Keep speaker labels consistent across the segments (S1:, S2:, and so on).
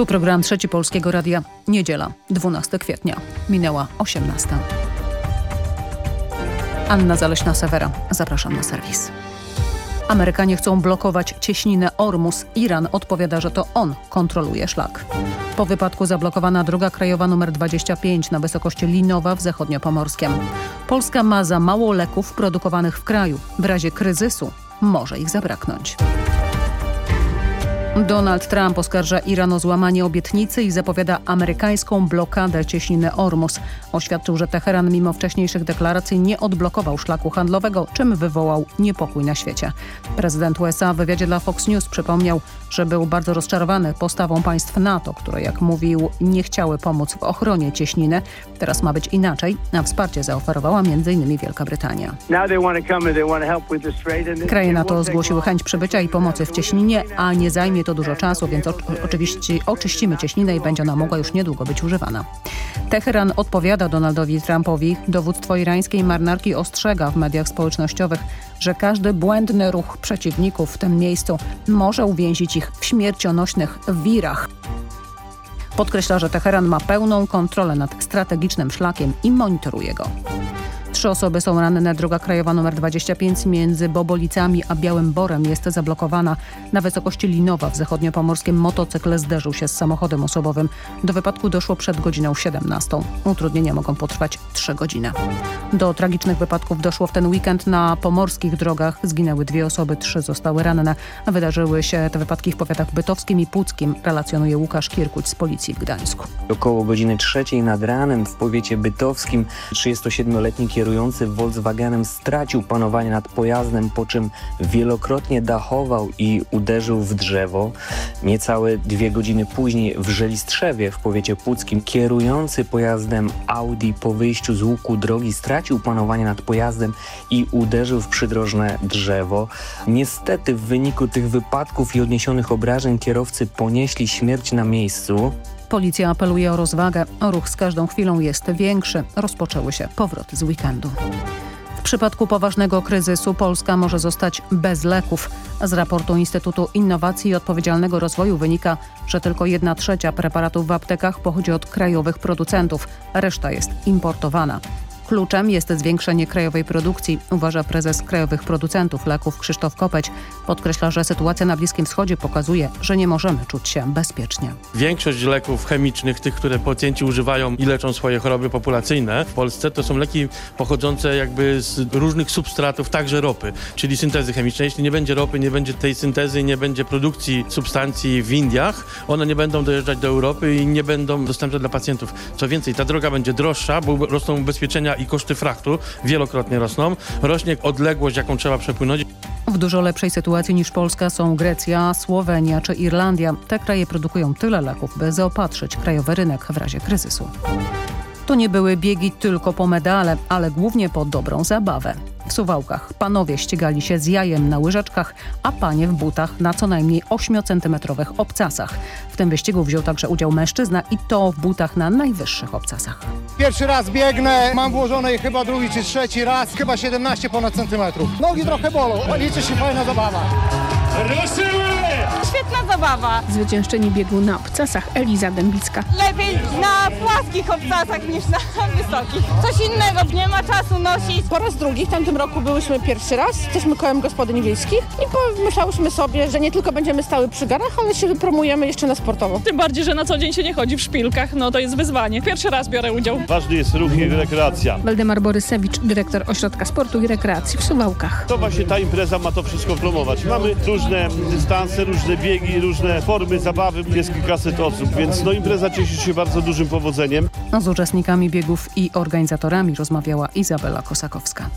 S1: Tu program Trzeci Polskiego Radia. Niedziela, 12 kwietnia. Minęła 18. Anna Zaleśna-Sewera. Zapraszam na serwis. Amerykanie chcą blokować cieśninę Ormus. Iran odpowiada, że to on kontroluje szlak. Po wypadku zablokowana droga krajowa nr 25 na wysokości Linowa w zachodniopomorskiem. Polska ma za mało leków produkowanych w kraju. W razie kryzysu może ich zabraknąć. Donald Trump oskarża Iran o złamanie obietnicy i zapowiada amerykańską blokadę cieśniny Ormus. Oświadczył, że Teheran mimo wcześniejszych deklaracji nie odblokował szlaku handlowego, czym wywołał niepokój na świecie. Prezydent USA w wywiadzie dla Fox News przypomniał, że był bardzo rozczarowany postawą państw NATO, które jak mówił nie chciały pomóc w ochronie cieśniny. Teraz ma być inaczej, a wsparcie zaoferowała m.in. Wielka Brytania. Kraje NATO zgłosiły chęć przybycia i pomocy w cieśninie, a nie zajmie to dużo czasu, więc oczywiście oczyścimy cieśninę i będzie ona mogła już niedługo być używana. Teheran odpowiada Donaldowi Trumpowi. Dowództwo irańskiej marynarki ostrzega w mediach społecznościowych, że każdy błędny ruch przeciwników w tym miejscu może uwięzić ich w śmiercionośnych wirach. Podkreśla, że Teheran ma pełną kontrolę nad strategicznym szlakiem i monitoruje go. Trzy osoby są ranne. Droga krajowa nr 25 między Bobolicami a Białym Borem jest zablokowana. Na wysokości Linowa w zachodniopomorskim motocykl zderzył się z samochodem osobowym. Do wypadku doszło przed godziną 17. Utrudnienia mogą potrwać 3 godziny. Do tragicznych wypadków doszło w ten weekend na pomorskich drogach. Zginęły dwie osoby, trzy zostały ranne. Wydarzyły się te wypadki w powiatach bytowskim i puckim, relacjonuje Łukasz Kierkuć z policji w Gdańsku.
S2: Około godziny trzeciej nad ranem w powiecie bytowskim 37-letni kierujący Volkswagenem stracił panowanie nad pojazdem, po czym wielokrotnie dachował i uderzył w drzewo. Niecałe dwie godziny później w Żelistrzewie w powiecie puckim kierujący pojazdem Audi po wyjściu z łuku drogi stracił panowanie nad pojazdem i uderzył w przydrożne drzewo. Niestety w wyniku tych wypadków i odniesionych obrażeń kierowcy ponieśli śmierć na miejscu.
S1: Policja apeluje o rozwagę. Ruch z każdą chwilą jest większy. Rozpoczęły się powroty z weekendu. W przypadku poważnego kryzysu Polska może zostać bez leków. Z raportu Instytutu Innowacji i Odpowiedzialnego Rozwoju wynika, że tylko jedna trzecia preparatów w aptekach pochodzi od krajowych producentów, reszta jest importowana. Kluczem jest zwiększenie krajowej produkcji, uważa prezes krajowych producentów leków Krzysztof Kopeć. Podkreśla, że sytuacja na Bliskim Wschodzie pokazuje, że nie możemy czuć się bezpiecznie.
S3: Większość leków chemicznych, tych, które pacjenci używają i leczą swoje choroby populacyjne w Polsce, to są leki pochodzące jakby z różnych substratów, także ropy, czyli syntezy chemicznej. Jeśli nie będzie ropy, nie będzie tej syntezy, nie będzie produkcji substancji w Indiach, one nie będą dojeżdżać do Europy i nie będą dostępne dla pacjentów. Co więcej, ta droga będzie droższa, bo rosną ubezpieczenia i koszty frachtu wielokrotnie rosną. Rośnie odległość, jaką trzeba przepłynąć.
S1: W dużo lepszej sytuacji niż Polska są Grecja, Słowenia czy Irlandia. Te kraje produkują tyle leków, by zaopatrzyć krajowy rynek w razie kryzysu. To nie były biegi tylko po medale, ale głównie po dobrą zabawę. W Suwałkach panowie ścigali się z jajem na łyżeczkach, a panie w butach na co najmniej 8-centymetrowych obcasach. W tym wyścigu wziął także udział mężczyzna i to w butach na najwyższych obcasach.
S4: Pierwszy raz biegnę, mam włożone chyba drugi czy trzeci raz, chyba 17 ponad centymetrów. Nogi trochę bolą, a liczy się fajna zabawa.
S5: Ruszyły! Świetna zabawa.
S6: Zwyciężczyni biegu na obcasach Eliza Dębicka.
S5: Lepiej na płaskich obcasach niż na wysokich. Coś innego, nie ma czasu nosić.
S7: Po raz drugi, w tamtym roku byłyśmy pierwszy raz, jesteśmy kołem gospodyń wiejskich i pomyślałyśmy sobie, że nie tylko będziemy stały przy garach, ale się wypromujemy jeszcze na sportowo.
S8: Tym bardziej, że na co dzień się nie chodzi w szpilkach, no to jest wyzwanie. Pierwszy raz biorę udział.
S9: Ważny jest ruch i rekreacja.
S6: Waldemar Borysewicz, dyrektor Ośrodka Sportu i Rekreacji w Suwałkach.
S9: To właśnie ta impreza ma to wszystko promować. Mamy różne dystanse, różne biegi, różne formy zabawy, jest kilkaset osób, więc no impreza cieszy się bardzo dużym powodzeniem.
S1: Z uczestnikami biegów i organizatorami rozmawiała Izabela Kosakowska.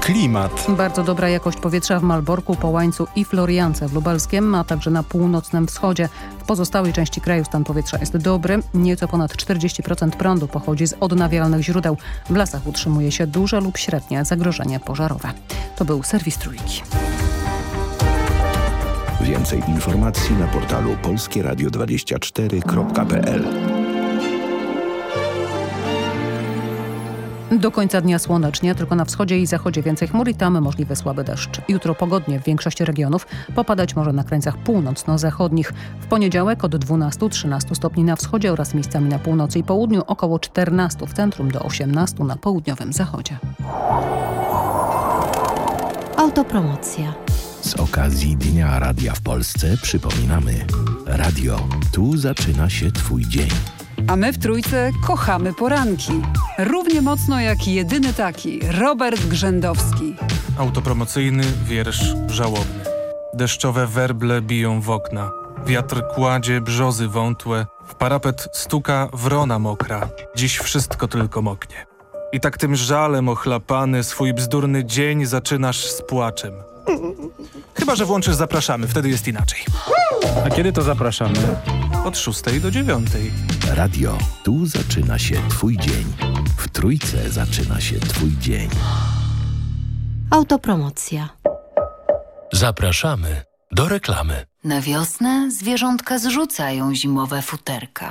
S10: Klimat.
S1: Bardzo dobra jakość powietrza w Malborku, Połańcu i Floriance w Lubelskiem, a także na północnym wschodzie. W pozostałej części kraju stan powietrza jest dobry. Nieco ponad 40% prądu pochodzi z odnawialnych źródeł. W lasach utrzymuje się duże lub średnie zagrożenie pożarowe. To był serwis Trójki.
S10: Więcej informacji na portalu polskieradio24.pl
S1: Do końca dnia słonecznie, tylko na wschodzie i zachodzie więcej chmur i tam możliwy słaby deszcz. Jutro pogodnie w większości regionów, popadać może na krańcach północno-zachodnich. W poniedziałek od 12-13 stopni na wschodzie oraz miejscami na północy i południu, około 14 w centrum do 18 na południowym zachodzie.
S11: Autopromocja.
S10: Z okazji Dnia Radia w Polsce przypominamy. Radio. Tu zaczyna się Twój dzień.
S2: A my w Trójce kochamy poranki. Równie mocno jak jedyny taki, Robert Grzędowski.
S12: Autopromocyjny wiersz żałobny. Deszczowe werble biją w okna. Wiatr kładzie brzozy wątłe. W parapet stuka wrona mokra. Dziś wszystko tylko moknie. I tak tym żalem ochlapany swój bzdurny dzień zaczynasz z płaczem. Chyba, że włączysz zapraszamy, wtedy jest inaczej.
S13: A kiedy to zapraszamy?
S12: Od 6 do 9.
S10: Radio. Tu zaczyna się Twój dzień. W Trójce zaczyna się Twój dzień.
S11: Autopromocja.
S14: Zapraszamy do reklamy.
S15: Na wiosnę zwierzątka zrzucają zimowe futerka.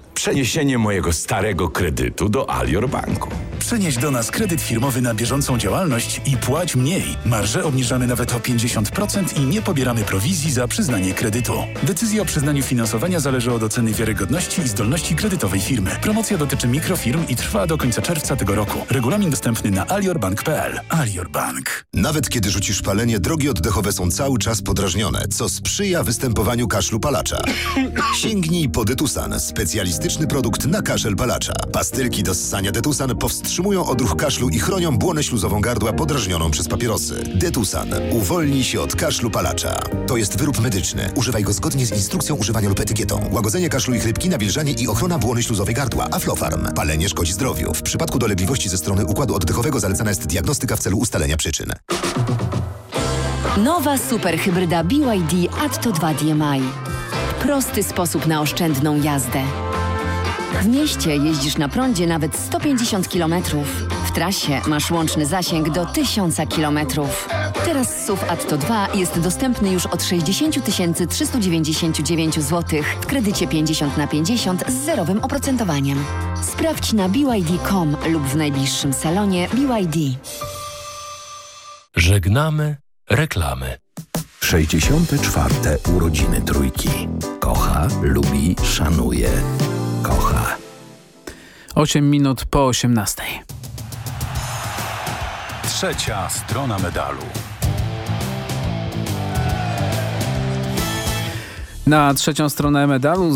S16: przeniesienie mojego starego kredytu do Alior Banku.
S17: Przenieś do nas kredyt firmowy na bieżącą działalność i płać mniej. Marże obniżamy nawet o 50% i nie pobieramy prowizji za przyznanie kredytu. Decyzja o przyznaniu finansowania zależy od oceny wiarygodności i zdolności kredytowej firmy. Promocja dotyczy mikrofirm i trwa do końca czerwca tego roku. Regulamin dostępny na aliorbank.pl. Alior Bank.
S18: Nawet kiedy rzucisz palenie, drogi oddechowe są cały czas podrażnione, co sprzyja występowaniu kaszlu palacza. Sięgnij po Detusan, specjalistyczny produkt na kaszel palacza. Pastylki do ssania Detusan powstrzymują odruch kaszlu i chronią błonę śluzową gardła podrażnioną przez papierosy. Detusan. Uwolnij się od kaszlu palacza. To jest wyrób medyczny. Używaj go zgodnie z instrukcją używania lub etykietą. Łagodzenie kaszlu i chrypki, nawilżanie i ochrona błony śluzowej gardła. Aflofarm. Palenie szkodzi zdrowiu. W przypadku dolegliwości ze strony układu oddechowego zalecana jest diagnostyka w celu ustalenia przyczyn.
S11: Nowa superhybryda BYD Atto 2 DMI. Prosty sposób na oszczędną jazdę. W mieście jeździsz na prądzie nawet 150 km. W trasie masz łączny zasięg do 1000 km. Teraz SUV Atto 2 jest dostępny już od 60 399 zł w kredycie 50 na 50 z zerowym oprocentowaniem. Sprawdź na BYD.com lub w najbliższym salonie BYD.
S14: Żegnamy reklamy.
S10: 64. urodziny trójki. Kocha, lubi, szanuje. Kocha.
S19: 8 minut po 18.
S10: Trzecia strona medalu.
S19: Na trzecią stronę medalu,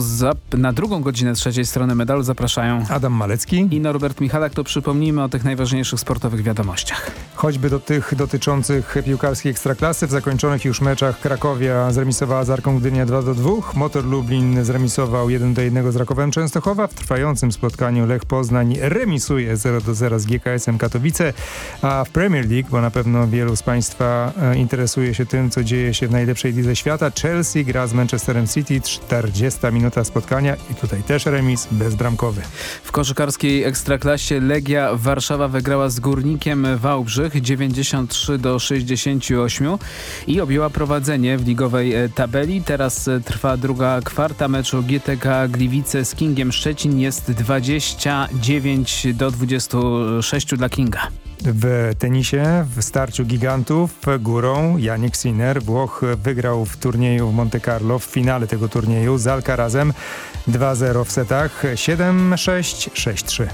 S19: na drugą godzinę trzeciej strony medalu zapraszają
S20: Adam Malecki
S19: i Norbert Michalak. To przypomnijmy o tych najważniejszych sportowych wiadomościach.
S20: Choćby do tych dotyczących piłkarskiej ekstraklasy. W zakończonych już meczach Krakowia zremisowała z Arką Gdynia 2 do 2. Motor Lublin zremisował 1 do 1 z Rakowem Częstochowa. W trwającym spotkaniu Lech Poznań remisuje 0 do 0 z GKS-em Katowice. A w Premier League, bo na pewno wielu z Państwa interesuje się tym, co dzieje się w najlepszej lidze świata, Chelsea gra z Manchesterem City, 40 minuta spotkania i tutaj też remis bezbramkowy.
S19: W koszykarskiej ekstraklasie Legia Warszawa wygrała z Górnikiem Wałbrzych 93 do 68 i objęła prowadzenie w ligowej tabeli. Teraz trwa druga kwarta meczu GTK Gliwice z Kingiem Szczecin jest 29 do 26 dla Kinga.
S20: W tenisie, w starciu gigantów górą Janik Sinner, Włoch wygrał w turnieju w Monte Carlo, w finale tego turnieju z Alcarazem 2-0 w setach 7-6, 6-3.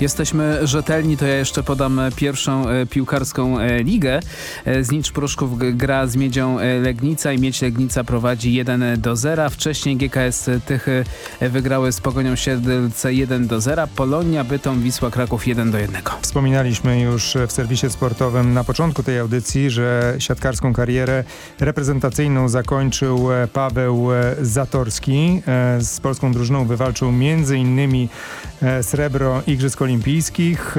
S19: Jesteśmy rzetelni, to ja jeszcze podam pierwszą e, piłkarską e, ligę. E, Znicz Pruszków gra z Miedzią Legnica i Miedź Legnica prowadzi 1 do 0. Wcześniej GKS Tychy wygrały z Pogonią Siedlce 1 do 0. Polonia, Bytom, Wisła, Kraków 1 do 1.
S20: Wspominaliśmy już w serwisie sportowym na początku tej audycji, że siatkarską karierę reprezentacyjną zakończył Paweł Zatorski. Z polską drużyną wywalczył m.in. srebro Igrzysk Olimpijskich,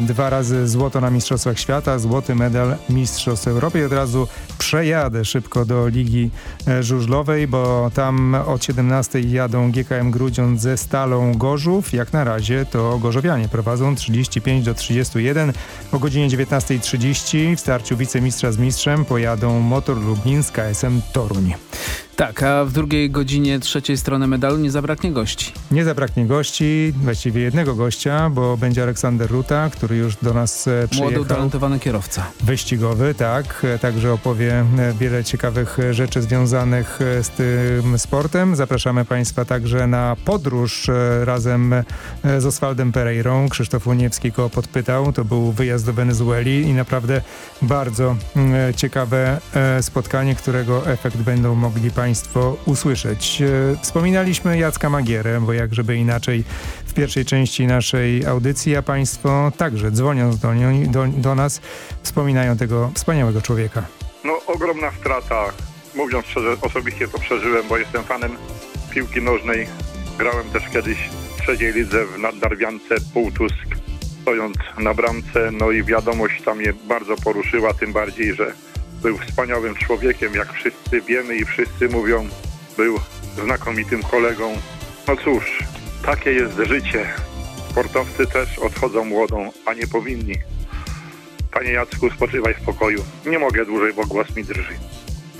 S20: dwa razy złoto na Mistrzostwach Świata, złoty medal Mistrzostw Europy i od razu przejadę szybko do Ligi Żużlowej, bo tam od 17 jadą GKM Grudziądz ze Stalą Gorzów. Jak na razie to Gorzowianie prowadzą 35 do 31. O godzinie 19.30 w starciu wicemistrza z mistrzem pojadą Motor Lublin z KSM Toruń.
S19: Tak, a w drugiej godzinie trzeciej strony medalu nie zabraknie gości.
S20: Nie zabraknie gości, właściwie jednego gościa, bo będzie Aleksander Ruta, który już do nas e, przyjechał.
S19: Młody, utalentowany kierowca.
S20: Wyścigowy, tak. Także opowie e, wiele ciekawych rzeczy związanych e, z tym sportem. Zapraszamy Państwa także na podróż razem z Oswaldem Pereirą. Krzysztof Łoniewski go podpytał. To był wyjazd do Wenezueli i naprawdę bardzo ciekawe spotkanie, którego efekt będą mogli Państwo Państwo usłyszeć. E, wspominaliśmy Jacka Magierę, bo jak żeby inaczej w pierwszej części naszej audycji, a Państwo także dzwoniąc do, do, do nas wspominają tego wspaniałego człowieka.
S21: No ogromna strata. Mówiąc szczerze, osobiście to przeżyłem, bo jestem fanem piłki nożnej. Grałem też kiedyś w trzeciej lidze w Naddarwiance Półtusk, stojąc na bramce. No i wiadomość tam mnie bardzo poruszyła, tym bardziej, że był wspaniałym człowiekiem, jak wszyscy wiemy i wszyscy mówią. Był znakomitym kolegą. No cóż, takie jest życie. Sportowcy też odchodzą młodą, a nie powinni. Panie Jacku, spoczywaj w pokoju. Nie mogę dłużej, bo głos mi drży.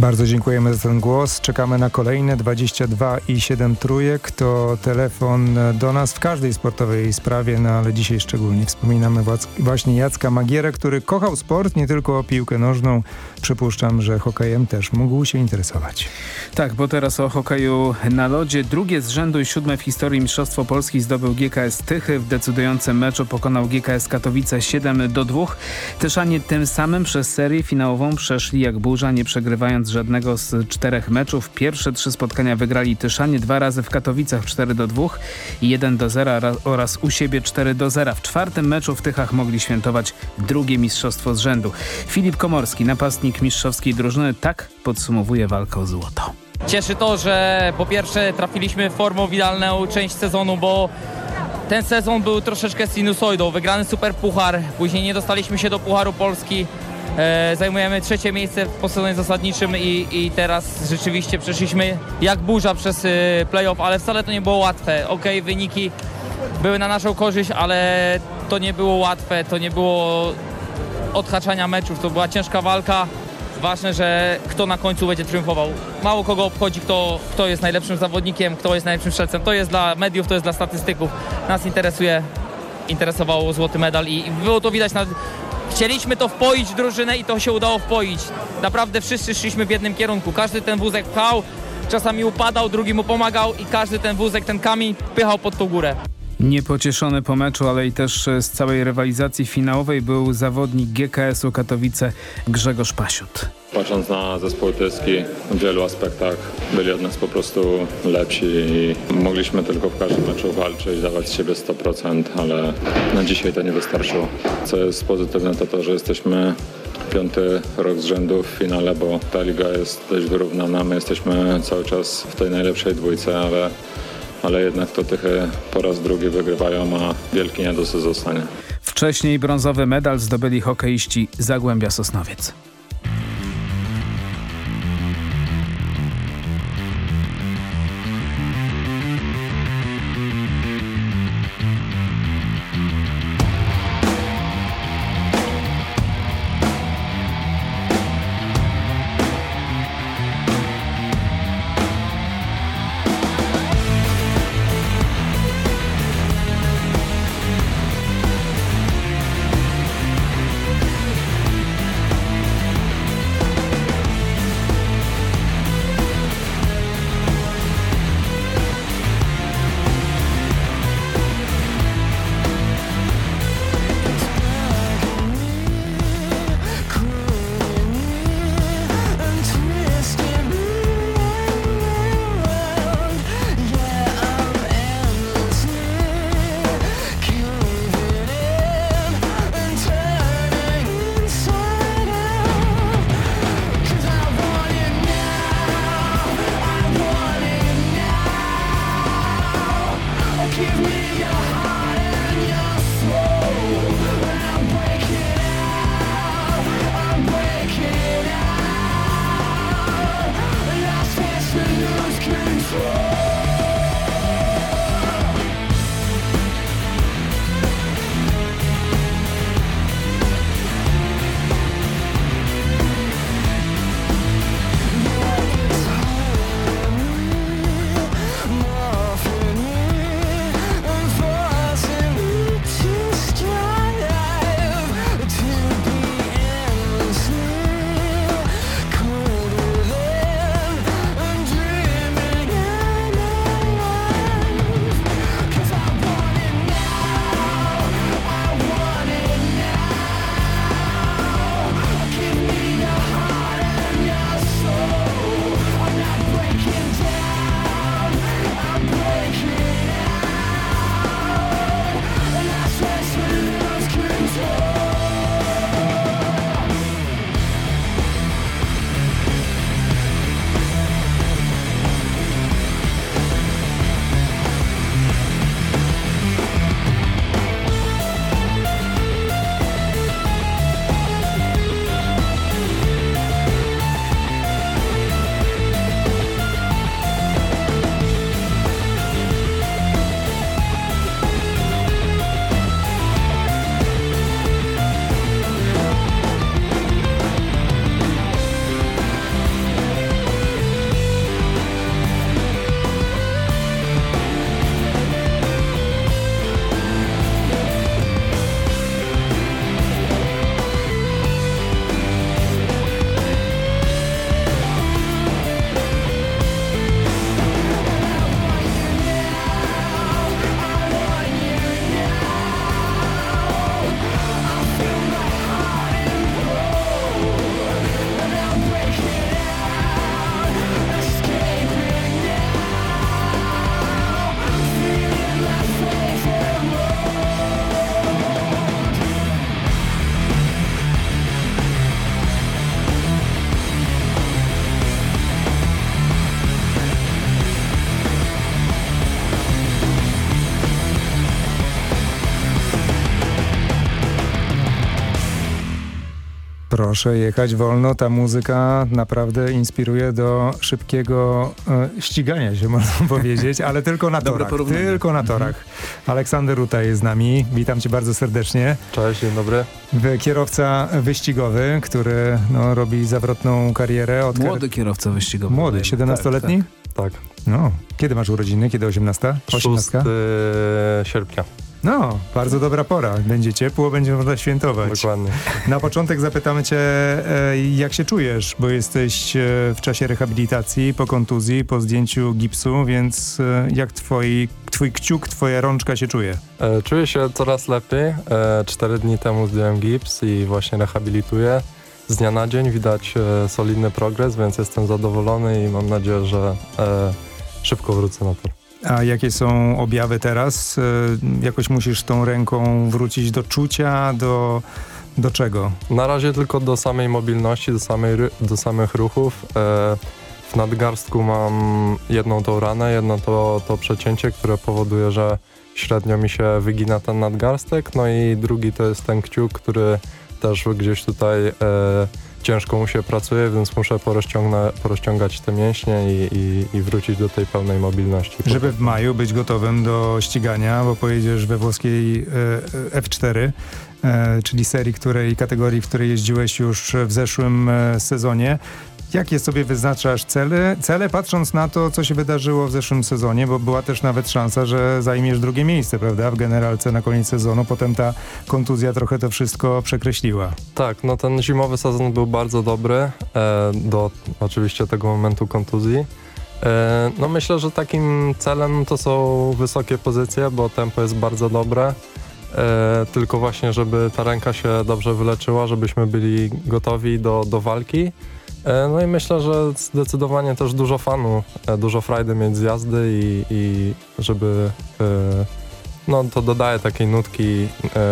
S20: Bardzo dziękujemy za ten głos. Czekamy na kolejne 22 i 7 trójek. To telefon do nas w każdej sportowej sprawie, no ale dzisiaj szczególnie wspominamy właśnie Jacka Magierę, który kochał sport, nie tylko piłkę nożną. Przypuszczam, że hokejem też mógł się interesować.
S19: Tak, bo teraz o hokeju na lodzie. Drugie z rzędu i siódme w historii Mistrzostwo Polski zdobył GKS Tychy. W decydującym meczu pokonał GKS Katowice 7 do 2. Tyszanie tym samym przez serię finałową przeszli jak burza, nie przegrywając żadnego z czterech meczów. Pierwsze trzy spotkania wygrali Tyszanie, dwa razy w Katowicach 4 do 2 i 1 do 0 oraz u siebie 4 do 0. W czwartym meczu w Tychach mogli świętować drugie mistrzostwo z rzędu. Filip Komorski, napastnik mistrzowskiej drużyny, tak podsumowuje walkę o złoto.
S22: Cieszy to, że po pierwsze trafiliśmy w idealną część sezonu, bo ten sezon był troszeczkę sinusoidą. Wygrany super puchar, później nie dostaliśmy się do Pucharu Polski. E, zajmujemy trzecie miejsce w sezonie zasadniczym i, i teraz rzeczywiście przeszliśmy jak burza przez y, playoff, ale wcale to nie było łatwe. Ok, wyniki były na naszą korzyść, ale to nie było łatwe, to nie było odhaczania meczów, to była ciężka walka. Ważne, że kto na końcu będzie triumfował. Mało kogo obchodzi, kto, kto jest najlepszym zawodnikiem, kto jest najlepszym strzelcem. To jest dla mediów, to jest dla statystyków. Nas interesuje, interesował złoty medal i, i było to widać na Chcieliśmy to wpoić drużynę i to się udało wpoić. Naprawdę wszyscy szliśmy w jednym kierunku. Każdy ten wózek pchał, czasami upadał, drugi mu pomagał i każdy ten wózek, ten kamień pychał pod tą górę.
S19: Niepocieszony po meczu, ale i też z całej rywalizacji finałowej był zawodnik GKS-u Katowice Grzegorz Pasiut.
S23: Patrząc na zespół tyski, w wielu aspektach byli od nas po prostu lepsi i mogliśmy tylko w każdym meczu walczyć, dawać z siebie 100%, ale na dzisiaj to nie wystarczyło. Co jest pozytywne to to, że jesteśmy piąty rok z rzędu w finale, bo ta liga jest dość wyrównana. My jesteśmy cały czas w tej najlepszej dwójce, ale ale jednak to Tychy po raz drugi wygrywają, a wielki niedosyt zostanie.
S19: Wcześniej brązowy medal zdobyli hokeiści Zagłębia Sosnowiec.
S20: Proszę jechać wolno. Ta muzyka naprawdę inspiruje do szybkiego e, ścigania się, można powiedzieć, ale tylko na torach.
S19: porównanie.
S20: Tylko na torach. Aleksander Ruta jest z nami. Witam cię bardzo serdecznie.
S24: Cześć, dzień dobry.
S20: Kierowca wyścigowy, który no, robi zawrotną karierę. Od
S19: Młody kierowca wyścigowy.
S20: Młody,
S19: Dajmy.
S20: 17-letni?
S24: Tak.
S20: No. Kiedy masz urodziny? Kiedy 18? 18?
S24: 6 sierpnia.
S20: No, bardzo dobra pora. Będzie ciepło, będzie można świętować.
S24: Dokładnie.
S20: Na początek zapytamy cię, e, jak się czujesz, bo jesteś e, w czasie rehabilitacji, po kontuzji, po zdjęciu gipsu, więc e, jak twoi, twój kciuk, twoja rączka się czuje?
S24: Czuję się coraz lepiej. Cztery dni temu zdjąłem gips i właśnie rehabilituję. Z dnia na dzień widać solidny progres, więc jestem zadowolony i mam nadzieję, że szybko wrócę na tor.
S20: A jakie są objawy teraz? E, Jakoś musisz tą ręką wrócić do czucia, do, do czego?
S24: Na razie tylko do samej mobilności, do, samej, do samych ruchów. E, w nadgarstku mam jedną tą ranę, jedno to, to przecięcie, które powoduje, że średnio mi się wygina ten nadgarstek, no i drugi to jest ten kciuk, który też gdzieś tutaj e, ciężko mu się pracuje, więc muszę porozciągać te mięśnie i, i, i wrócić do tej pełnej mobilności.
S20: Żeby w maju być gotowym do ścigania, bo pojedziesz we włoskiej e, F4, e, czyli serii, której, kategorii, w której jeździłeś już w zeszłym e, sezonie. Jakie sobie wyznaczasz cele, cele, patrząc na to, co się wydarzyło w zeszłym sezonie, bo była też nawet szansa, że zajmiesz drugie miejsce, prawda, w generalce na koniec sezonu. Potem ta kontuzja trochę to wszystko przekreśliła.
S24: Tak, no ten zimowy sezon był bardzo dobry e, do oczywiście tego momentu kontuzji. E, no myślę, że takim celem to są wysokie pozycje, bo tempo jest bardzo dobre. E, tylko właśnie, żeby ta ręka się dobrze wyleczyła, żebyśmy byli gotowi do, do walki. E, no i myślę, że zdecydowanie też dużo fanu, e, dużo frajdy mieć z jazdy i, i żeby e, no to dodaje takiej nutki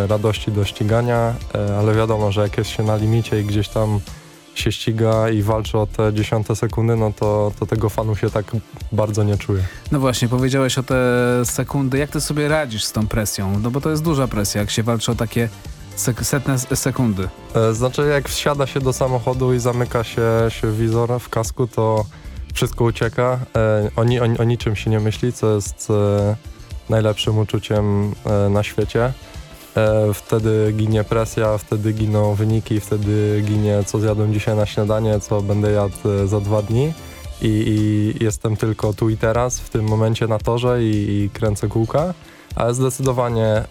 S24: radości do ścigania, ale wiadomo, że jak jest się na limicie i gdzieś tam się ściga i walczy o te dziesiąte sekundy, no to, to tego fanu się tak bardzo nie czuje.
S19: No właśnie, powiedziałeś o te sekundy. Jak ty sobie radzisz z tą presją? No bo to jest duża presja, jak się walczy o takie sek setne sekundy.
S24: E, Znaczy jak wsiada się do samochodu i zamyka się, się wizor w kasku, to wszystko ucieka. E, O, ni, o, niczym się nie myśli, co jest e, najlepszym uczuciem na świecie. Wtedy ginie presja, wtedy giną wyniki, wtedy ginie co zjadłem dzisiaj na śniadanie, co będę jadł za dwa dni. I, i jestem tylko tu i teraz, w tym momencie na torze i, i kręcę kółka. Ale zdecydowanie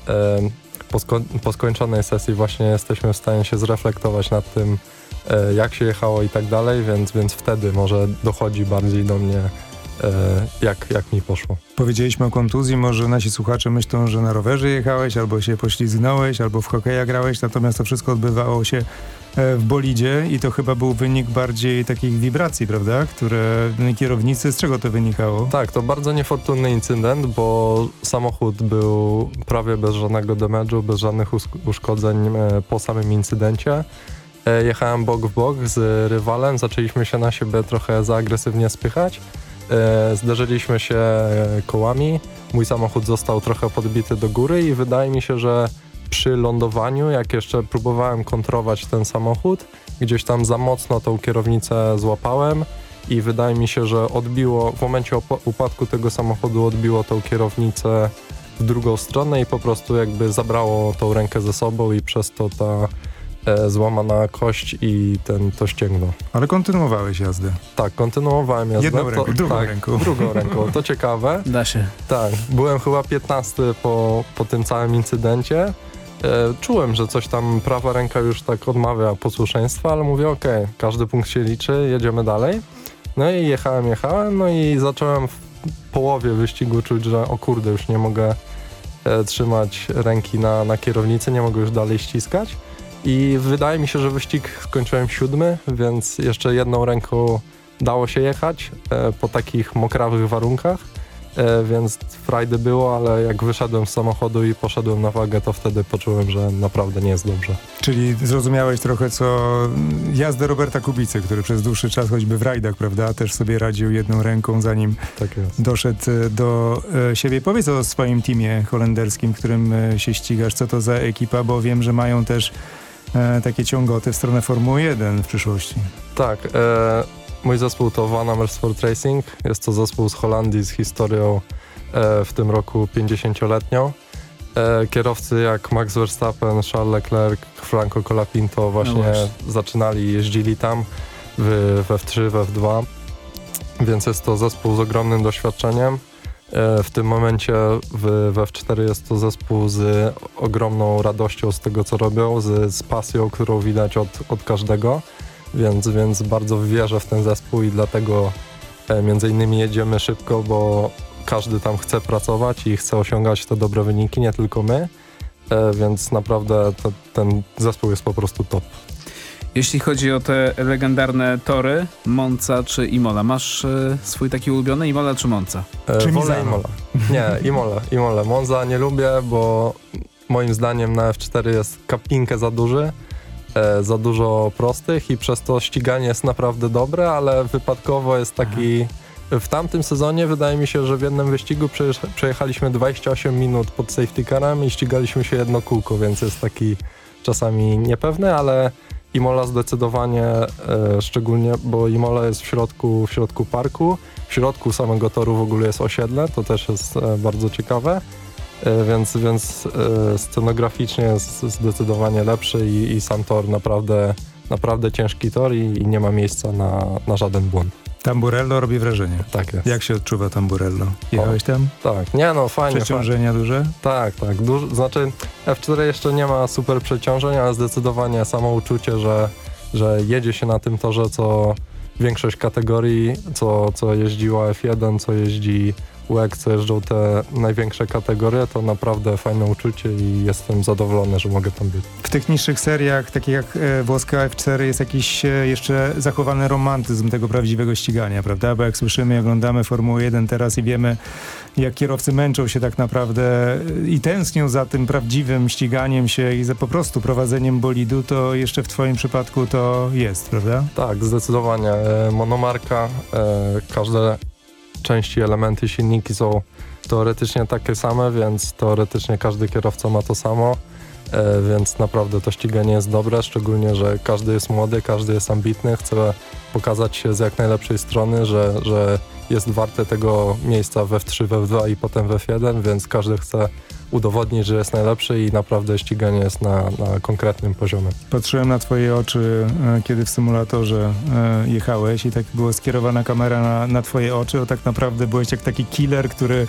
S24: po, sko- po skończonej sesji właśnie jesteśmy w stanie się zreflektować nad tym, e, jak się jechało i tak dalej, więc, więc wtedy może dochodzi bardziej do mnie, jak, jak mi poszło.
S20: Powiedzieliśmy o kontuzji, może nasi słuchacze myślą, że na rowerze jechałeś, albo się poślizgnąłeś, albo w hokeja grałeś, natomiast to wszystko odbywało się e, w bolidzie i to chyba był wynik bardziej takich wibracji, prawda? Które kierownicy, z czego to wynikało?
S24: Tak, to bardzo niefortunny incydent, bo samochód był prawie bez żadnego damage'u, bez żadnych uszkodzeń e, po samym incydencie. E, Jechałem bok w bok z rywalem, zaczęliśmy się na siebie trochę za agresywnie spychać. E, Zderzyliśmy się e, kołami, mój samochód został trochę podbity do góry i wydaje mi się, że przy lądowaniu, jak jeszcze próbowałem kontrować ten samochód, gdzieś tam za mocno tą kierownicę złapałem i wydaje mi się, że odbiło, w momencie upadku tego samochodu odbiło tą kierownicę w drugą stronę i po prostu jakby zabrało tą rękę ze sobą i przez to ta e, złamana kość i ten, to ścięgno.
S20: Ale kontynuowałeś jazdę.
S24: Tak, kontynuowałem jazdę.
S20: Jedną
S24: to,
S20: ręką, drugą
S24: tak,
S20: ręką.
S24: Drugą ręką, to ciekawe.
S19: Da się.
S24: Tak, byłem chyba 15 po, po tym całym incydencie. E, czułem, że coś tam prawa ręka już tak odmawia posłuszeństwa, ale mówię okej, każdy punkt się liczy, jedziemy dalej. No i jechałem, jechałem, no i zacząłem w połowie wyścigu czuć, że o kurde, już nie mogę e, trzymać ręki na, na kierownicy, nie mogę już dalej ściskać. I wydaje mi się, że wyścig skończyłem siódmy, więc jeszcze jedną ręką dało się jechać e, po takich mokrawych warunkach, e, więc frajdy było, ale jak wyszedłem z samochodu i poszedłem na wagę, to wtedy poczułem, że naprawdę nie jest dobrze.
S20: Czyli zrozumiałeś trochę co jazdę Roberta Kubicy, który przez dłuższy czas choćby w rajdach, prawda, też sobie radził jedną ręką, zanim
S24: tak
S20: doszedł e, do e, siebie. Powiedz o swoim teamie holenderskim, którym e, się ścigasz, co to za ekipa, bo wiem, że mają też e, takie ciągoty w stronę Formuły 1 w przyszłości.
S24: Tak, e, mój zespół to Van Amersfoort Racing. Jest to zespół z Holandii z historią e, w tym roku 50-letnią. E, kierowcy jak Max Verstappen, Charles Leclerc, Franco Colapinto właśnie,
S19: No właśnie.
S24: zaczynali, jeździli tam w, w F3, w F2, więc jest to zespół z ogromnym doświadczeniem. E, W tym momencie w, w F4 jest to zespół z ogromną radością z tego, co robią, z, z pasją, którą widać od, od każdego, więc, więc bardzo wierzę w ten zespół i dlatego e, między innymi jedziemy szybko, bo każdy tam chce pracować i chce osiągać te dobre wyniki, nie tylko my, e, więc naprawdę to, ten zespół jest po prostu top.
S19: Jeśli chodzi o te legendarne tory, Monza czy Imola, masz e, swój taki ulubiony Imola czy Monza?
S24: E,
S20: Czy
S24: wolę? Imola. Nie, Imola, Imola. Monza nie lubię, bo moim zdaniem na F4 jest kapinkę za duży, e, za dużo prostych i przez to ściganie jest naprawdę dobre, ale wypadkowo jest taki... W tamtym sezonie wydaje mi się, że w jednym wyścigu przejechaliśmy 28 minut pod safety carem i ścigaliśmy się jedno kółko, więc jest taki czasami niepewny, ale Imola zdecydowanie, e, szczególnie, bo Imola jest w środku, w środku parku, w środku samego toru w ogóle jest osiedle, to też jest e, bardzo ciekawe, e, więc, więc e, scenograficznie jest zdecydowanie lepszy i, i sam tor naprawdę, naprawdę ciężki tor i, i nie ma miejsca na, na żaden błąd.
S20: Tamburello robi wrażenie.
S24: Tak jest.
S20: Jak się odczuwa Tamburello? Jechałeś tam?
S24: Tak, nie no fajnie.
S20: Przeciążenia duże?
S24: Tak, tak. Duż, znaczy F4 jeszcze nie ma super przeciążeń, ale zdecydowanie samo uczucie, że, że jedzie się na tym torze, co większość kategorii, co, co jeździła F1, co jeździ Co jeżdżą te największe kategorie, to naprawdę fajne uczucie i jestem zadowolony, że mogę tam być.
S20: W tych niższych seriach, takich jak e, włoska F4, jest jakiś e, jeszcze zachowany romantyzm tego prawdziwego ścigania, prawda? Bo jak słyszymy i oglądamy Formułę 1 teraz i wiemy, jak kierowcy męczą się tak naprawdę i tęsknią za tym prawdziwym ściganiem się i za po prostu prowadzeniem bolidu, to jeszcze w twoim przypadku to jest, prawda?
S24: Tak, zdecydowanie. E, Monomarka, każde części, elementy, silniki są teoretycznie takie same, więc teoretycznie każdy kierowca ma to samo, e, więc naprawdę to ściganie jest dobre, szczególnie, że każdy jest młody, każdy jest ambitny, chce pokazać się z jak najlepszej strony, że, że jest warte tego miejsca we F3, we F2 i potem we F1, więc każdy chce udowodnić, że jest najlepszy i naprawdę ściganie jest na, na konkretnym poziomie.
S20: Patrzyłem na twoje oczy, e, kiedy w symulatorze e, jechałeś i tak była skierowana kamera na, na twoje oczy, bo tak naprawdę byłeś jak taki killer, który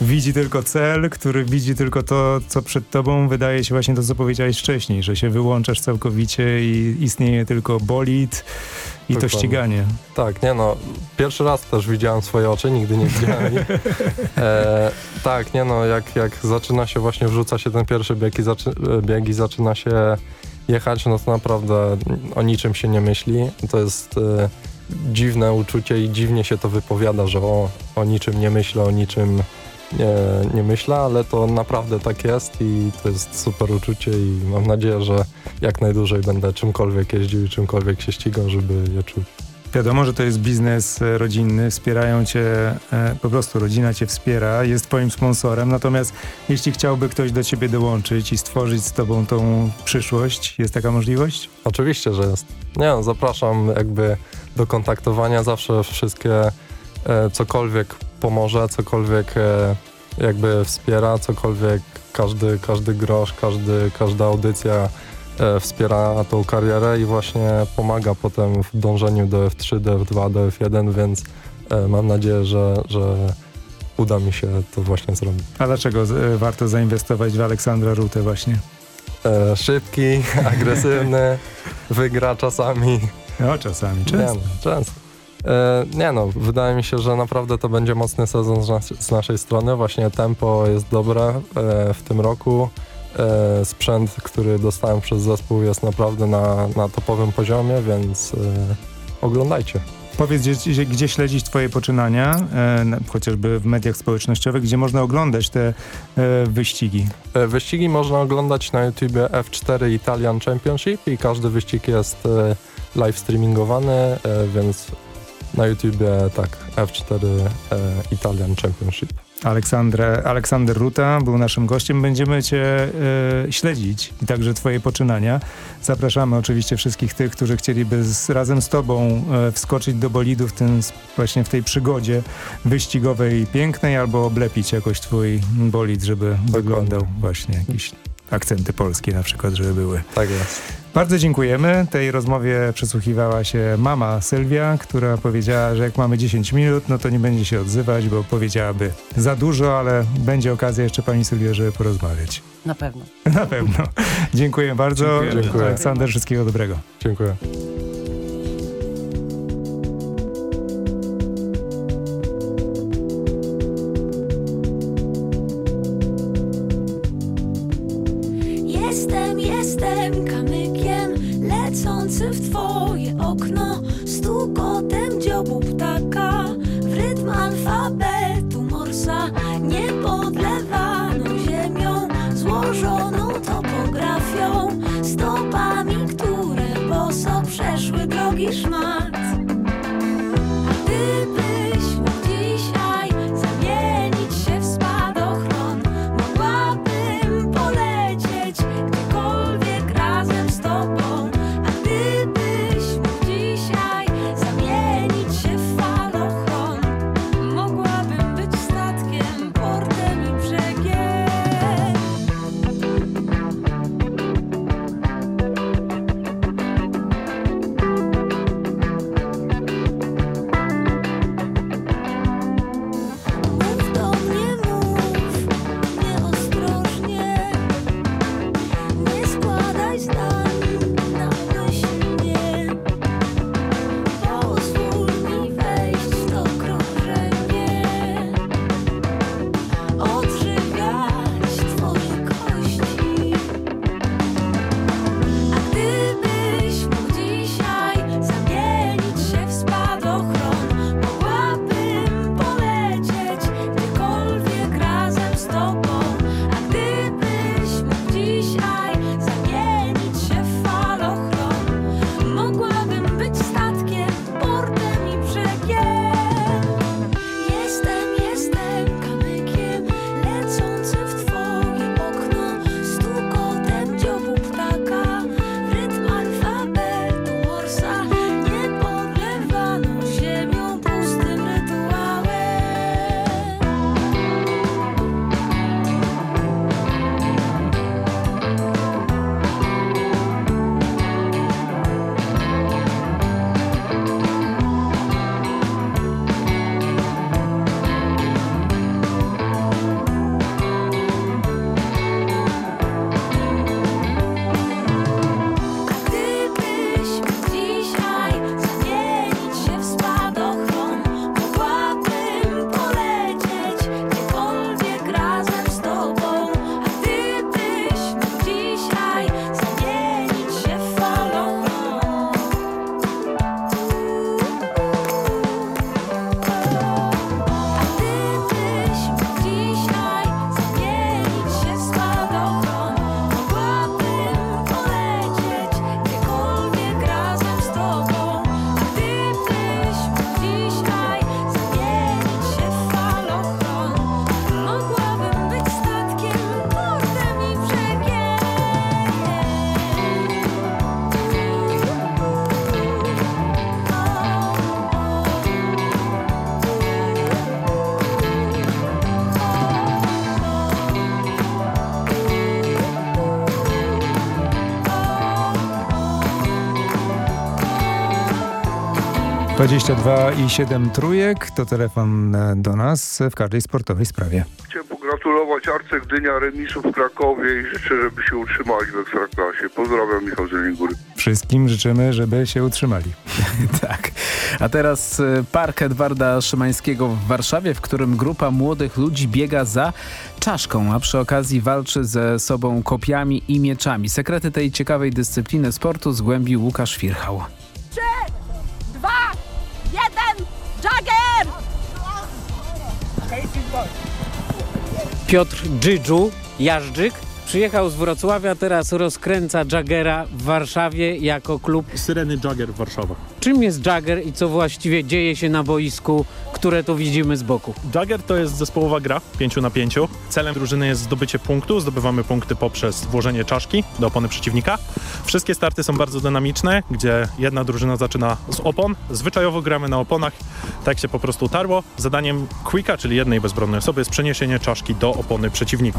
S20: widzi tylko cel, który widzi tylko to, co przed tobą. Wydaje się właśnie to, co powiedziałeś wcześniej, że się wyłączasz całkowicie i istnieje tylko bolid i to ściganie.
S24: Tak, nie no, pierwszy raz też widziałem swoje oczy, nigdy nie widziałem ich. E, tak, nie no, jak, jak zaczyna się właśnie, wrzuca się ten pierwszy bieg i, zaczy, bieg i zaczyna się jechać, no to naprawdę o niczym się nie myśli. To jest e, dziwne uczucie i dziwnie się to wypowiada, że o, o niczym nie myślę, o niczym nie, nie myślę, ale to naprawdę tak jest i to jest super uczucie i mam nadzieję, że jak najdłużej będę czymkolwiek jeździł i czymkolwiek się ścigał, żeby je czuć.
S20: Wiadomo, że to jest biznes e, rodzinny, wspierają cię, e, po prostu rodzina cię wspiera, jest twoim sponsorem, natomiast jeśli chciałby ktoś do ciebie dołączyć i stworzyć z tobą tą przyszłość, jest taka możliwość?
S24: Oczywiście, że jest. Nie no, zapraszam jakby do kontaktowania, zawsze wszystkie e, cokolwiek pomoże, cokolwiek e, jakby wspiera, cokolwiek każdy, każdy grosz, każdy, każda audycja wspiera tą karierę i właśnie pomaga potem w dążeniu do F3, do F2, do F1, więc e, mam nadzieję, że, że uda mi się to właśnie zrobić.
S20: A dlaczego e, warto zainwestować w Aleksandra Rutę właśnie?
S24: E, szybki, agresywny, wygra czasami.
S20: No, czasami, często.
S24: Nie, no, często. E, nie no, wydaje mi się, że naprawdę to będzie mocny sezon z, nas z naszej strony. Właśnie tempo jest dobre e, w tym roku. E, sprzęt, który dostałem przez zespół jest naprawdę na, na topowym poziomie, więc e, oglądajcie.
S20: Powiedz, gdzie, gdzie- śledzić twoje poczynania, e, chociażby w mediach społecznościowych, gdzie można oglądać te e, wyścigi.
S24: E, Wyścigi można oglądać na YouTubie F4 Italian Championship i każdy wyścig jest e, live streamingowany, więc na YouTubie tak, F4 e, Italian Championship.
S20: Aleksandrę, Aleksander Ruta był naszym gościem. Będziemy Cię e, śledzić i także Twoje poczynania. Zapraszamy oczywiście wszystkich tych, którzy chcieliby z, razem z Tobą e, wskoczyć do bolidu w tym, właśnie w tej przygodzie wyścigowej pięknej albo oblepić jakoś Twój bolid, żeby wyglądał właśnie jakieś akcenty polskie na przykład, żeby były.
S25: Tak jest.
S20: Bardzo dziękujemy. Tej rozmowie przysłuchiwała się mama Sylwia, która powiedziała, że jak mamy 10 minut, no to nie będzie się odzywać, bo powiedziałaby za dużo, ale będzie okazja jeszcze pani Sylwia, żeby porozmawiać.
S26: Na pewno.
S20: Na pewno. Dziękuję bardzo.
S25: Dziękuję.
S20: Aleksander, wszystkiego dobrego.
S25: Dziękuję.
S27: 22 i
S20: 7 trójek to telefon e, do nas w każdej sportowej sprawie.
S28: Chciałem pogratulować Arce Gdynia remisu w Krakowie i życzę, żeby się utrzymali w Ekstraklasie. Pozdrawiam Michał Zelingóry.
S20: Wszystkim życzymy, żeby się utrzymali.
S19: tak. A teraz e, Park Edwarda Szymańskiego w Warszawie, w którym grupa młodych ludzi biega za czaszką, a przy okazji walczy ze sobą kopiami i mieczami. Sekrety tej ciekawej dyscypliny sportu zgłębił Łukasz Firchał.
S29: Piotr Dżydżu, Jażdżyk, przyjechał z Wrocławia, teraz rozkręca Jaggera w Warszawie jako klub
S30: Syreny Jagger Warszawa.
S29: Czym jest Jagger i co właściwie dzieje się na boisku, które tu widzimy z boku?
S30: Jagger to jest zespołowa gra 5 na 5. Celem drużyny jest zdobycie punktu. Zdobywamy punkty poprzez włożenie czaszki do opony przeciwnika. Wszystkie starty są bardzo dynamiczne, gdzie jedna drużyna zaczyna z opon. Zwyczajowo gramy na oponach, tak się po prostu tarło. Zadaniem Quicka, czyli jednej bezbronnej osoby, jest przeniesienie czaszki do opony przeciwnika.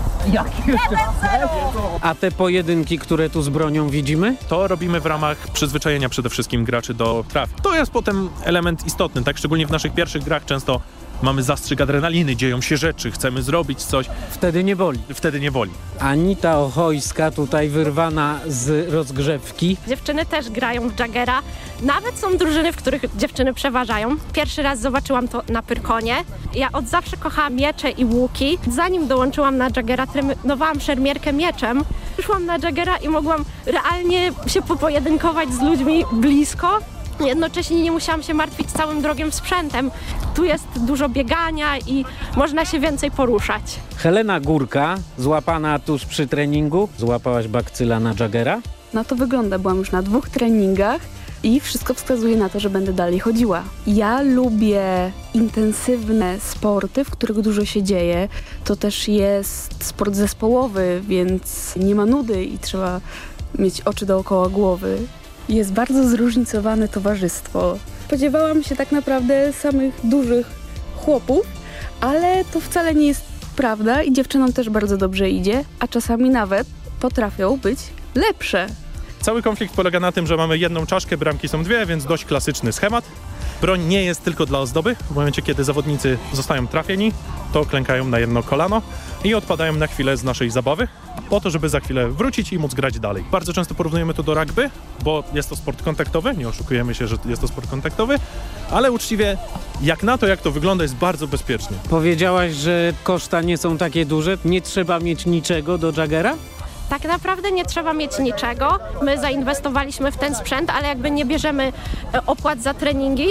S29: A te pojedynki, które tu z bronią widzimy?
S30: To robimy w ramach przyzwyczajenia przede wszystkim graczy do traf. To jest potem element istotny, tak szczególnie w naszych pierwszych grach często mamy zastrzyk adrenaliny, dzieją się rzeczy, chcemy zrobić coś.
S29: Wtedy nie boli.
S30: Wtedy nie boli.
S29: Anita Ochojska tutaj wyrwana z rozgrzewki.
S31: Dziewczyny też grają w Jaggera. Nawet są drużyny, w których dziewczyny przeważają. Pierwszy raz zobaczyłam to na Pyrkonie. Ja od zawsze kochałam miecze i łuki. Zanim dołączyłam na Jaggera, trenowałam szermierkę mieczem. Przyszłam na Jaggera i mogłam realnie się popojedynkować z ludźmi blisko. Jednocześnie nie musiałam się martwić całym drogim sprzętem. Tu jest dużo biegania i można się więcej poruszać.
S29: Helena Górka, złapana tuż przy treningu. Złapałaś bakcyla na Jaggera?
S32: Na to wygląda. Byłam już na dwóch treningach i wszystko wskazuje na to, że będę dalej chodziła. Ja lubię intensywne sporty, w których dużo się dzieje. To też jest sport zespołowy, więc nie ma nudy i trzeba mieć oczy dookoła głowy. Jest bardzo zróżnicowane towarzystwo. Spodziewałam się tak naprawdę samych dużych chłopów, ale to wcale nie jest prawda i dziewczynom też bardzo dobrze idzie, a czasami nawet potrafią być lepsze.
S30: Cały konflikt polega na tym, że mamy jedną czaszkę, bramki są dwie, więc dość klasyczny schemat. Broń nie jest tylko dla ozdoby. W momencie, kiedy zawodnicy zostają trafieni, to klękają na jedno kolano i odpadają na chwilę z naszej zabawy, po to, żeby za chwilę wrócić i móc grać dalej. Bardzo często porównujemy to do rugby, bo jest to sport kontaktowy, nie oszukujemy się, że jest to sport kontaktowy, ale uczciwie, jak na to, jak to wygląda, jest bardzo bezpiecznie.
S29: Powiedziałaś, że koszta nie są takie duże, nie trzeba mieć niczego do Jaggera?
S31: Tak naprawdę nie trzeba mieć niczego. My zainwestowaliśmy w ten sprzęt, ale jakby nie bierzemy e, opłat za treningi,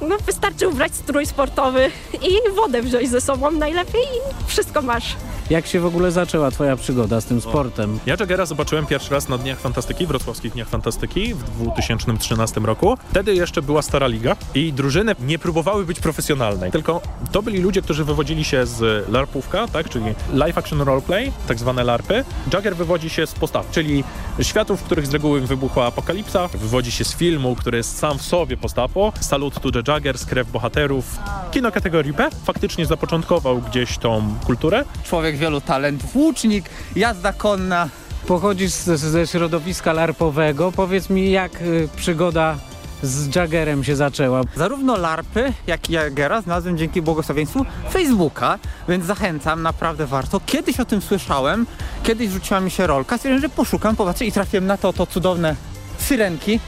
S31: no wystarczy ubrać strój sportowy i wodę wziąć ze sobą najlepiej i wszystko masz.
S29: Jak się w ogóle zaczęła twoja przygoda z tym sportem?
S30: Ja Jaggera zobaczyłem pierwszy raz na Dniach Fantastyki, Wrocławskich Dniach Fantastyki w 2013 roku. Wtedy jeszcze była Stara Liga i drużyny nie próbowały być profesjonalne, tylko to byli ludzie, którzy wywodzili się z larpówka, tak, czyli live action roleplay, tak zwane larpy. Jagger wywodzi się z postaw, czyli światów, w których z reguły wybuchła apokalipsa, wywodzi się z filmu, który jest sam w sobie postapo. Salute to the Jaggers, krew bohaterów. Kino kategorii B faktycznie zapoczątkował gdzieś tą kulturę.
S33: Człowiek wielu talentów, łucznik, jazda konna.
S29: Pochodzisz z, ze środowiska larpowego. Powiedz mi, jak y, przygoda z Jaggerem się zaczęła?
S33: Zarówno larpy, jak i Jagera znalazłem dzięki błogosławieństwu Facebooka, więc zachęcam, naprawdę warto. Kiedyś o tym słyszałem, kiedyś rzuciła mi się rolka, stwierdziłem, że poszukam, popatrzę i trafiłem na to, to cudowne syrenki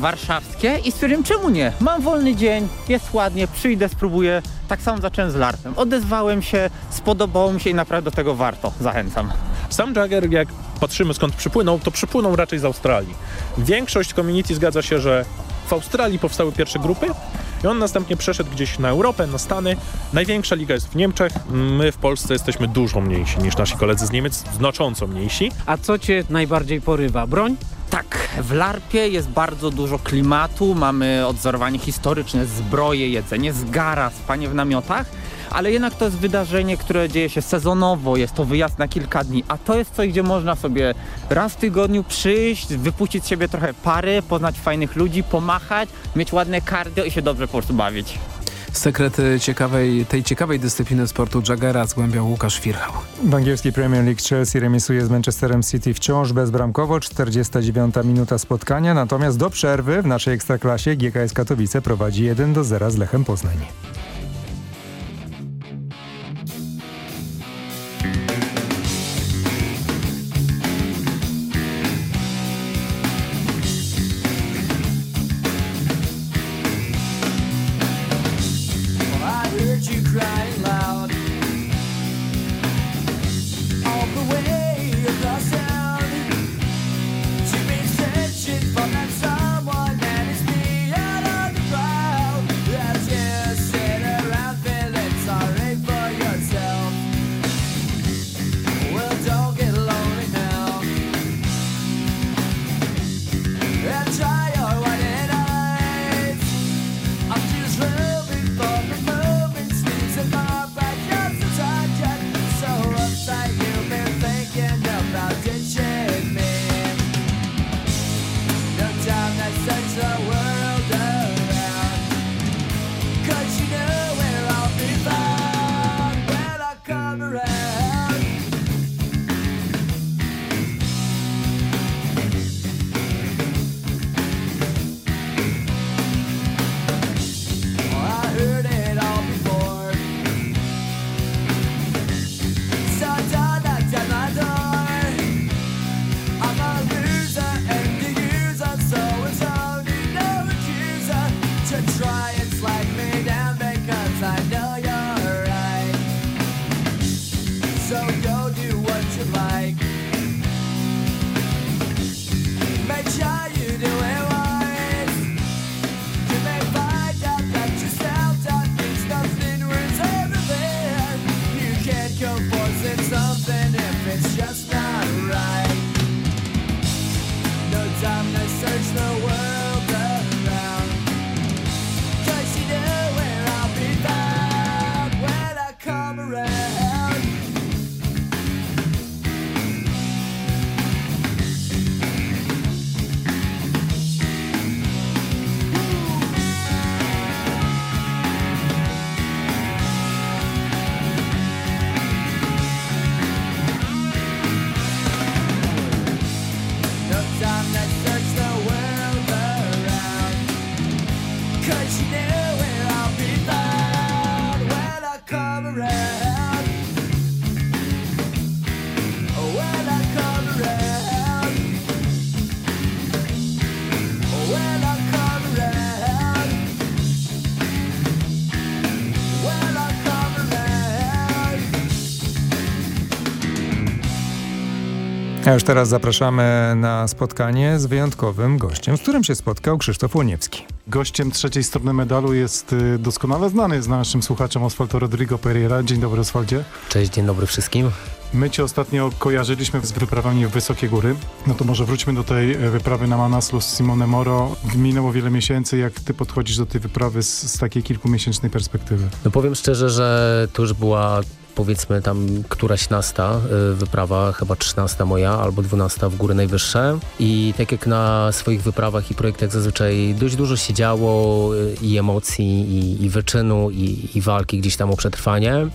S33: warszawskie i stwierdziłem, czemu nie? Mam wolny dzień, jest ładnie, przyjdę, spróbuję. Tak samo zacząłem z larpem. Odezwałem się, spodobało mi się i naprawdę do tego warto. Zachęcam.
S30: Sam Jagger, jak patrzymy skąd przypłynął, to przypłynął raczej z Australii. Większość community zgadza się, że w Australii powstały pierwsze grupy i on następnie przeszedł gdzieś na Europę, na Stany. Największa liga jest w Niemczech. My w Polsce jesteśmy dużo mniejsi niż nasi koledzy z Niemiec, znacząco mniejsi.
S29: A co cię najbardziej porywa? Broń?
S33: Tak, w larpie jest bardzo dużo klimatu, mamy odzorowanie historyczne, zbroje, jedzenie z gara, spanie w namiotach, ale jednak to jest wydarzenie, które dzieje się sezonowo, jest to wyjazd na kilka dni, a to jest coś, gdzie można sobie raz w tygodniu przyjść, wypuścić z siebie trochę pary, poznać fajnych ludzi, pomachać, mieć ładne cardio i się dobrze po prostu bawić.
S19: Sekrety ciekawej, tej ciekawej dyscypliny sportu Jaggera zgłębiał Łukasz Firchał.
S20: W angielskiej Premier League Chelsea remisuje z Manchesterem City wciąż bezbramkowo, 49 minuta spotkania, natomiast do przerwy w naszej Ekstraklasie GKS Katowice prowadzi 1 do 0 z Lechem Poznań. A już teraz zapraszamy na spotkanie z wyjątkowym gościem, z którym się spotkał Krzysztof Łoniewski.
S34: Gościem trzeciej strony medalu jest y, doskonale znany z naszym słuchaczem Osvaldo Rodrigo Pereira. Dzień dobry Oswaldzie.
S35: Cześć, dzień dobry wszystkim.
S34: My cię ostatnio kojarzyliśmy z wyprawami w wysokie góry. No to może wróćmy do tej e, wyprawy na Manaslu z Simone Moro. Minęło wiele miesięcy. Jak ty podchodzisz do tej wyprawy z, z takiej kilkumiesięcznej perspektywy?
S35: No powiem szczerze, że to już była powiedzmy tam któraś nasta y, wyprawa, chyba trzynasta moja albo dwunasta w góry najwyższe. I tak jak na swoich wyprawach i projektach zazwyczaj dość dużo się działo y, i emocji i, i wyczynu i, i walki gdzieś tam o przetrwanie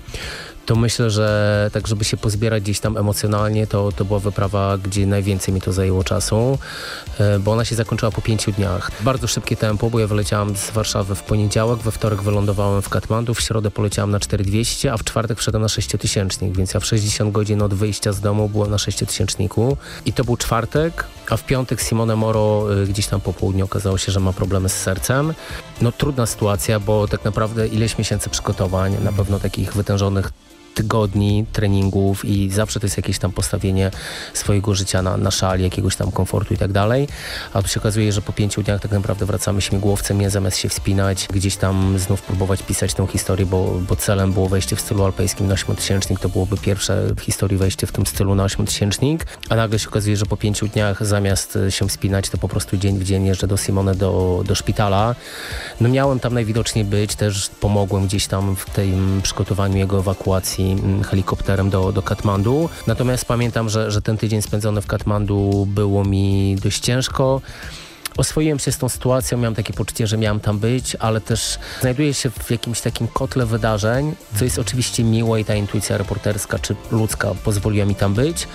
S35: to myślę, że tak żeby się pozbierać gdzieś tam emocjonalnie, to, to była wyprawa, gdzie najwięcej mi to zajęło czasu, e, bo ona się zakończyła po pięciu dniach. Bardzo szybkie tempo, bo ja wyleciałam z Warszawy w poniedziałek, we wtorek wylądowałem w Katmandu, w środę poleciałam na 4200, a w czwartek wszedłem na 6000, więc ja w 60 godzin od wyjścia z domu byłem na 6000 i to był czwartek, a w piątek Simone Moro y, gdzieś tam po południu okazało się, że ma problemy z sercem. No trudna sytuacja, bo tak naprawdę ileś miesięcy przygotowań, na pewno takich wytężonych tygodni treningów i zawsze to jest jakieś tam postawienie swojego życia na, na szali, jakiegoś tam komfortu i tak dalej. A tu się okazuje, że po pięciu dniach tak naprawdę wracamy śmigłowcem, nie zamiast się wspinać, gdzieś tam znów próbować pisać tę historię, bo, bo celem było wejście w stylu alpejskim na 8000, to byłoby pierwsze w historii wejście w tym stylu na 8000, a nagle się okazuje, że po pięciu dniach zamiast się wspinać, to po prostu dzień w dzień jeżdżę do Simone do, do szpitala. No miałem tam najwidoczniej być, też pomogłem gdzieś tam w tym przygotowaniu jego ewakuacji mm, helikopterem do, do Katmandu. Natomiast pamiętam, że, że ten tydzień spędzony w Katmandu było mi dość ciężko. Oswoiłem się z tą sytuacją, miałem takie poczucie, że miałem tam być, ale też znajduję się w jakimś takim kotle wydarzeń, co jest oczywiście miłe i ta intuicja reporterska czy ludzka pozwoliła mi tam być,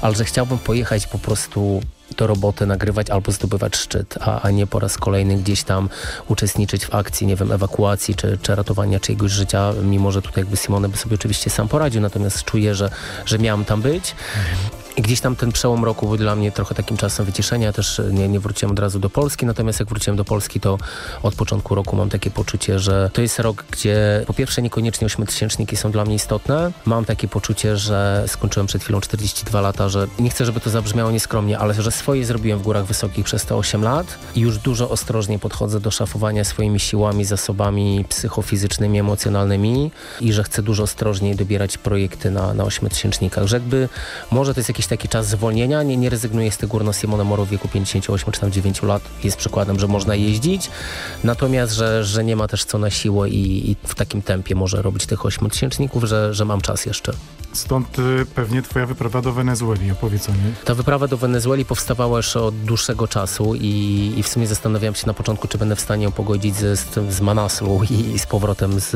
S35: ale że chciałbym pojechać po prostu do roboty nagrywać albo zdobywać szczyt, a, a nie po raz kolejny gdzieś tam uczestniczyć w akcji, nie wiem, ewakuacji czy, czy ratowania czyjegoś życia, mimo że tutaj jakby Simone by sobie oczywiście sam poradził, natomiast czuję, że, że miałem tam być. I gdzieś tam ten przełom roku był dla mnie trochę takim czasem wyciszenia. Też nie, nie wróciłem od razu do Polski, natomiast jak wróciłem do Polski, to od początku roku mam takie poczucie, że to jest rok, gdzie po pierwsze niekoniecznie ośmiotysięczniki są dla mnie istotne. Mam takie poczucie, że skończyłem przed chwilą 42 lata, że nie chcę, żeby to zabrzmiało nieskromnie, ale że swoje zrobiłem w górach wysokich przez te 8 lat i już dużo ostrożniej podchodzę do szafowania swoimi siłami, zasobami psychofizycznymi, emocjonalnymi i że chcę dużo ostrożniej dobierać projekty na, na ośmiotysięcznikach. Że jakby może to jest jakiś taki czas zwolnienia, nie, nie rezygnuję z tych gór. No Simone Moro w wieku 58 czy tam 9 lat jest przykładem, że można jeździć, natomiast, że, że nie ma też co na siłę i, i w takim tempie może robić tych ośmiotysięczników, że, że mam czas jeszcze.
S34: Stąd y, pewnie twoja wyprawa do Wenezueli, opowiedz o niej.
S35: Ta wyprawa do Wenezueli powstawała już od dłuższego czasu i, i w sumie zastanawiałem się na początku, czy będę w stanie ją pogodzić z, z, z Manaslu i, i z powrotem z,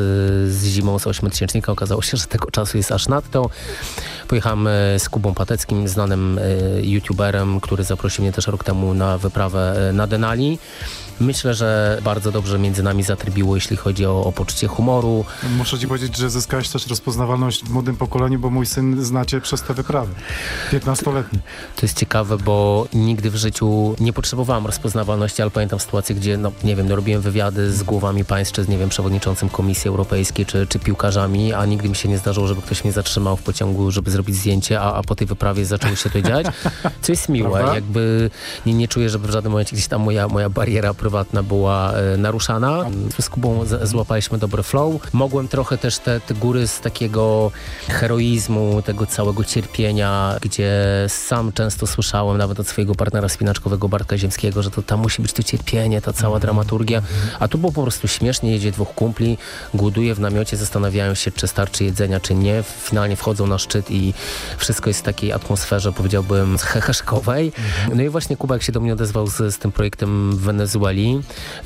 S35: z zimą z ośmiotysięcznika. Okazało się, że tego czasu jest aż nadto. Pojechałem e, z Kubą Pateckim, znanym e, youtuberem, który zaprosił mnie też rok temu na wyprawę e, na Denali. Myślę, że bardzo dobrze między nami zatrybiło, jeśli chodzi o, o poczucie humoru.
S34: Muszę ci powiedzieć, że zyskałeś też rozpoznawalność w młodym pokoleniu, bo mój syn znacie przez te wyprawy. 15-letni.
S35: To jest ciekawe, bo nigdy w życiu nie potrzebowałem rozpoznawalności, ale pamiętam sytuację, gdzie, no nie wiem, no, robiłem wywiady z głowami państw, czy z, nie wiem, przewodniczącym Komisji Europejskiej, czy, czy piłkarzami, a nigdy mi się nie zdarzyło, żeby ktoś mnie zatrzymał w pociągu, żeby zrobić zdjęcie, a, a po tej wyprawie zaczęło się to dziać. Co jest miłe,
S34: Prawda?
S35: jakby nie, nie czuję, żeby w żadnym momencie gdzieś tam moja, moja bariera prywatna była e, naruszana. Z Kubą z, złapaliśmy dobry flow. Mogłem trochę też te, te góry z takiego heroizmu, tego całego cierpienia, gdzie sam często słyszałem nawet od swojego partnera spinaczkowego Bartka Ziemskiego, że to tam musi być to cierpienie, ta cała dramaturgia. A tu było po prostu śmiesznie, jedzie dwóch kumpli, głoduje w namiocie, zastanawiają się, czy starczy jedzenia, czy nie. Finalnie wchodzą na szczyt i wszystko jest w takiej atmosferze, powiedziałbym, heheszkowej. No i właśnie Kuba, jak się do mnie odezwał z, z tym projektem w Wenezueli,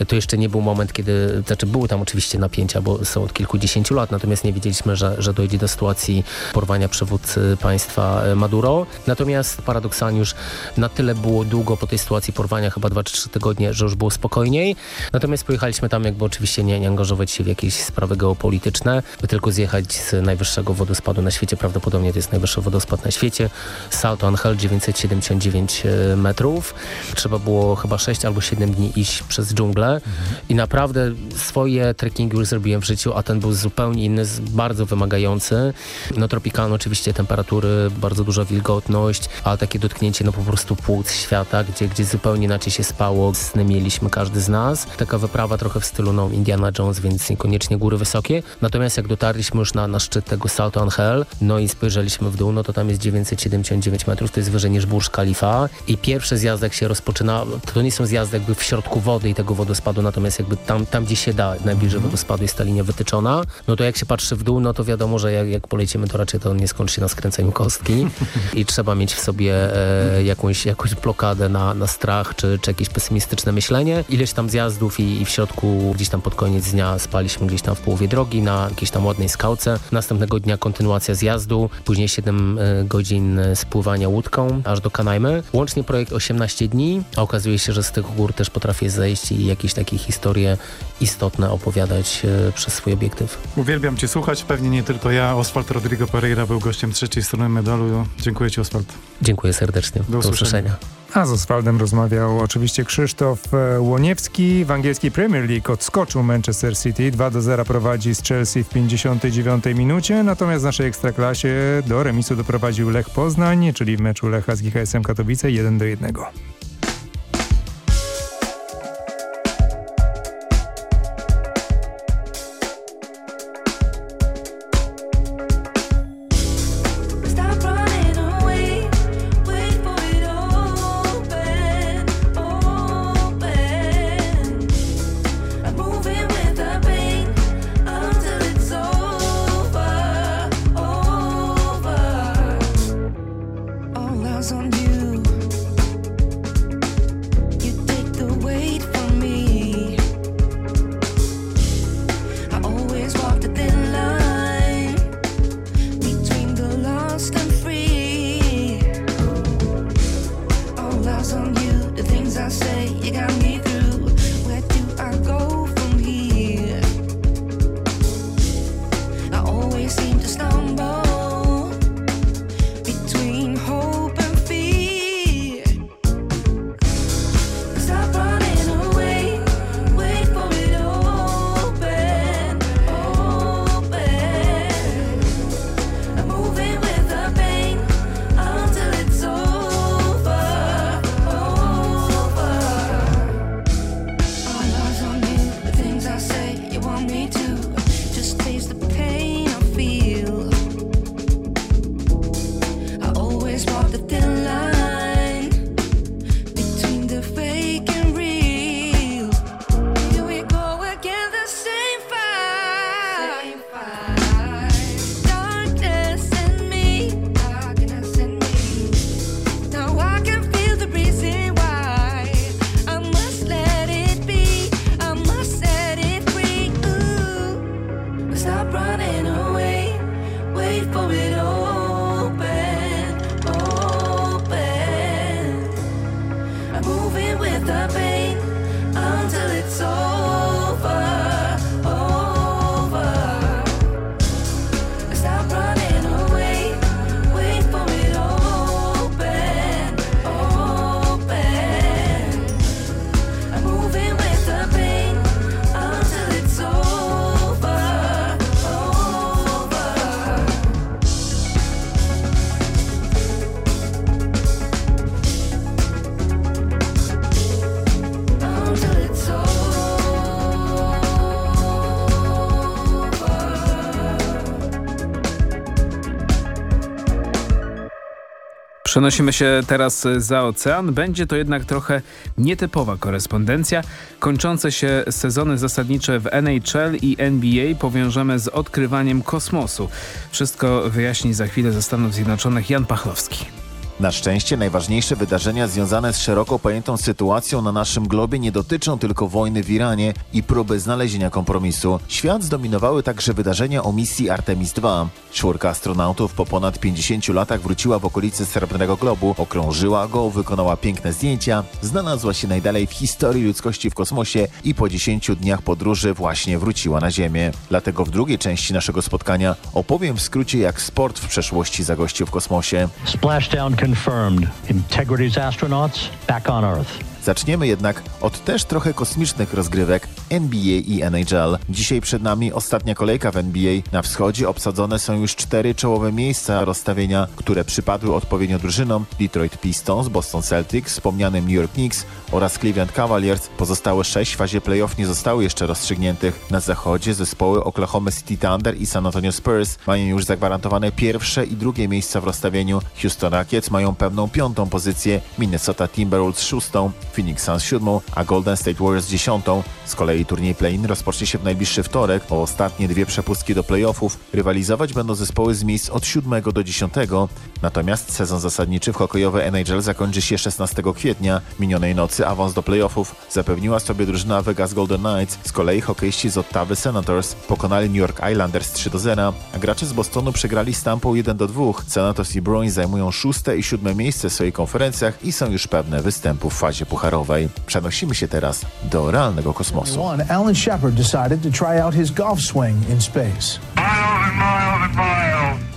S35: to jeszcze nie był moment, kiedy, znaczy były tam oczywiście napięcia, bo są od kilkudziesięciu lat, natomiast nie wiedzieliśmy, że, że dojdzie do sytuacji porwania przywódcy państwa e, Maduro. Natomiast paradoksalnie już na tyle było długo po tej sytuacji porwania, chyba dwa czy trzy tygodnie, że już było spokojniej. Natomiast pojechaliśmy tam jakby oczywiście nie, nie angażować się w jakieś sprawy geopolityczne, by tylko zjechać z najwyższego wodospadu na świecie. Prawdopodobnie to jest najwyższy wodospad na świecie. Salto Angel 979 metrów. Trzeba było chyba 6 albo 7 dni iść przez dżunglę i naprawdę swoje trekkingi już zrobiłem w życiu, a ten był zupełnie inny, bardzo wymagający. No tropikalne oczywiście temperatury, bardzo duża wilgotność, ale takie dotknięcie no po prostu płuc świata, gdzie, gdzie zupełnie inaczej się spało. Sny mieliśmy każdy z nas. Taka wyprawa trochę w stylu no, Indiana Jones, więc niekoniecznie góry wysokie. Natomiast jak dotarliśmy już na, na szczyt tego Salto Angel, no i spojrzeliśmy w dół, no to tam jest 979 metrów, to jest wyżej niż Burj Khalifa i pierwszy zjazd jak się rozpoczyna, to nie są zjazdy jakby w środku wody i tego wodospadu, natomiast jakby tam, tam gdzie się da, najbliżej wodospadu jest ta linia wytyczona, no to jak się patrzy w dół, no to wiadomo, że jak, jak polecimy, to raczej to nie skończy się na skręceniu kostki i trzeba mieć w sobie e, jakąś, jakąś blokadę na, na strach czy, czy jakieś pesymistyczne myślenie. Ileś tam zjazdów i, i w środku gdzieś tam pod koniec dnia spaliśmy gdzieś tam w połowie drogi na jakiejś tam ładnej skałce. Następnego dnia kontynuacja zjazdu, później 7 e, godzin e, spływania łódką aż do Kanajmy. Łącznie projekt 18 dni, a okazuje się, że z tych gór też potrafię zejść i jakieś takie historie istotne opowiadać e, przez swój obiektyw.
S34: Uwielbiam Cię słuchać, pewnie nie tylko ja. Oswald Rodrigo Pereira był gościem trzeciej strony medalu. Dziękuję Ci, Oswald.
S35: Dziękuję serdecznie.
S34: Do
S35: Do
S34: usłyszenia.
S35: usłyszenia.
S25: A z Oswaldem rozmawiał oczywiście Krzysztof e, Łoniewski. W angielskiej Premier League odskoczył Manchester City. 2 do 0 prowadzi z Chelsea w 59 minucie. Natomiast w naszej ekstraklasie do remisu doprowadził Lech Poznań, czyli w meczu Lecha z GKS-em Katowice 1 do 1.
S19: Przenosimy się teraz za ocean. Będzie to jednak trochę nietypowa korespondencja. Kończące się sezony zasadnicze w NHL i NBA powiążemy z odkrywaniem kosmosu. Wszystko wyjaśni za chwilę ze Stanów Zjednoczonych Jan Pachlowski.
S36: Na szczęście najważniejsze wydarzenia związane z szeroko pojętą sytuacją na naszym globie nie dotyczą tylko wojny w Iranie i próby znalezienia kompromisu. Świat zdominowały także wydarzenia o misji Artemis II. Czwórka astronautów po ponad 50 latach wróciła w okolice Srebrnego Globu, okrążyła go, wykonała piękne zdjęcia, znalazła się najdalej w historii ludzkości w kosmosie i po 10 dniach podróży właśnie wróciła na Ziemię. Dlatego w drugiej części naszego spotkania opowiem w skrócie jak sport w przeszłości zagościł w kosmosie.
S37: Splashdown confirmed. Integrity's astronauts back on Earth.
S36: Zaczniemy jednak od też trochę kosmicznych rozgrywek NBA i NHL. Dzisiaj przed nami ostatnia kolejka w NBA. Na wschodzie obsadzone są już cztery czołowe miejsca rozstawienia, które przypadły odpowiednio drużynom Detroit Pistons, Boston Celtics, wspomnianym New York Knicks oraz Cleveland Cavaliers. Pozostałe sześć w fazie playoff nie zostały jeszcze rozstrzygniętych. Na zachodzie zespoły Oklahoma City Thunder i San Antonio Spurs mają już zagwarantowane pierwsze i drugie miejsca w rozstawieniu. Houston Rockets mają pewną piątą pozycję, Minnesota Timberwolves szóstą, Phoenix Suns siódmą, a Golden State Warriors dziesiątą. Z kolei turniej play-in rozpocznie się w najbliższy wtorek. O ostatnie dwie przepustki do playoffów rywalizować będą zespoły z miejsc od 7 do 10. Natomiast sezon zasadniczy w hokejowe NHL zakończy się 16 kwietnia. Minionej nocy awans do playoffów zapewniła sobie drużyna Vegas Golden Knights. Z kolei hokeiści z Ottawy Senators pokonali New York Islanders 3 do 0, a gracze z Bostonu przegrali z Tampą 1 do 2. Senators i Bruins zajmują szóste i siódme miejsce w swoich konferencjach i są już pewne występu w fazie pucharowej. Przenosimy się teraz do realnego kosmosu.
S38: Alan Shepard decided to try out his golf swing in space.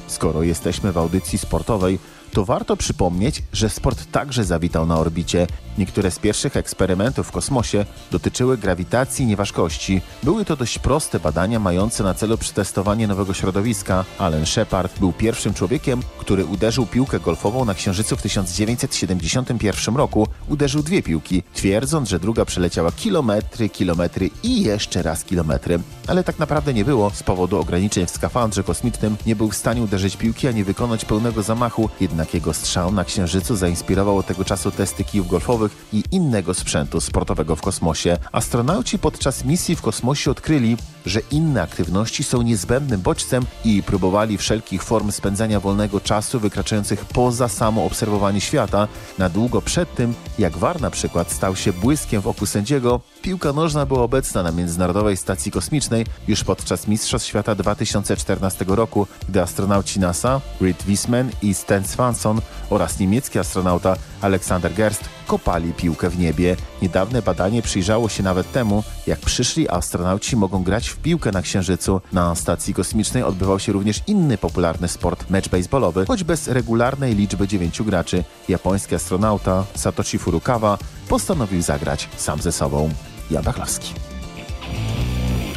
S36: Skoro jesteśmy w audycji sportowej, to warto przypomnieć, że sport także zawitał na orbicie. Niektóre z pierwszych eksperymentów w kosmosie dotyczyły grawitacji i nieważkości. Były to dość proste badania mające na celu przetestowanie nowego środowiska. Alan Shepard był pierwszym człowiekiem, który uderzył piłkę golfową na Księżycu w 1971 roku. Uderzył dwie piłki, twierdząc, że druga przeleciała kilometry, kilometry i jeszcze raz kilometry. Ale tak naprawdę nie było. Z powodu ograniczeń w skafandrze kosmicznym nie był w stanie uderzyć piłki ani wykonać pełnego zamachu. Jednak jego strzał na Księżycu zainspirował od tego czasu testy kijów golfowych i innego sprzętu sportowego w kosmosie. Astronauci podczas misji w kosmosie odkryli, że inne aktywności są niezbędnym bodźcem i próbowali wszelkich form spędzania wolnego czasu wykraczających poza samo obserwowanie świata. Na długo przed tym, jak war na przykład stał się błyskiem w oku sędziego, piłka nożna była obecna na Międzynarodowej Stacji Kosmicznej już podczas Mistrzostw Świata 2014 roku, gdy astronauci NASA Reed Wiseman i Stan Swanson oraz niemiecki astronauta Alexander Gerst kopali piłkę w niebie. Niedawne badanie przyjrzało się nawet temu, jak przyszli astronauci mogą grać w piłkę na Księżycu. Na stacji kosmicznej odbywał się również inny popularny sport, mecz baseballowy, choć bez regularnej liczby dziewięciu graczy. Japoński astronauta Satoshi Furukawa postanowił zagrać sam ze sobą. Jan Bachlowski.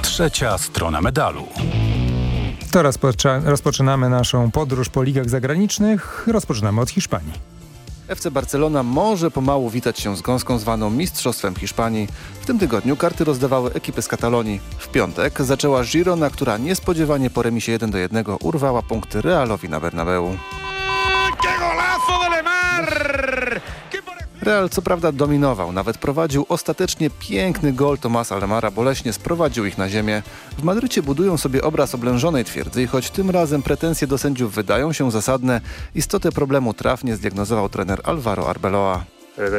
S39: Trzecia strona medalu.
S20: To rozpoczynamy naszą podróż po ligach zagranicznych. Rozpoczynamy od Hiszpanii.
S40: FC Barcelona może pomału witać się z gąską zwaną Mistrzostwem Hiszpanii. W tym tygodniu karty rozdawały ekipy z Katalonii. W piątek zaczęła Girona, która niespodziewanie po remisie 1 do 1 urwała punkty Realowi na Bernabeu. Real co prawda dominował, nawet prowadził ostatecznie piękny gol Tomasa Lemara, boleśnie sprowadził ich na ziemię. W Madrycie budują sobie obraz oblężonej twierdzy i choć tym razem pretensje do sędziów wydają się zasadne, istotę problemu trafnie zdiagnozował trener Alvaro Arbeloa.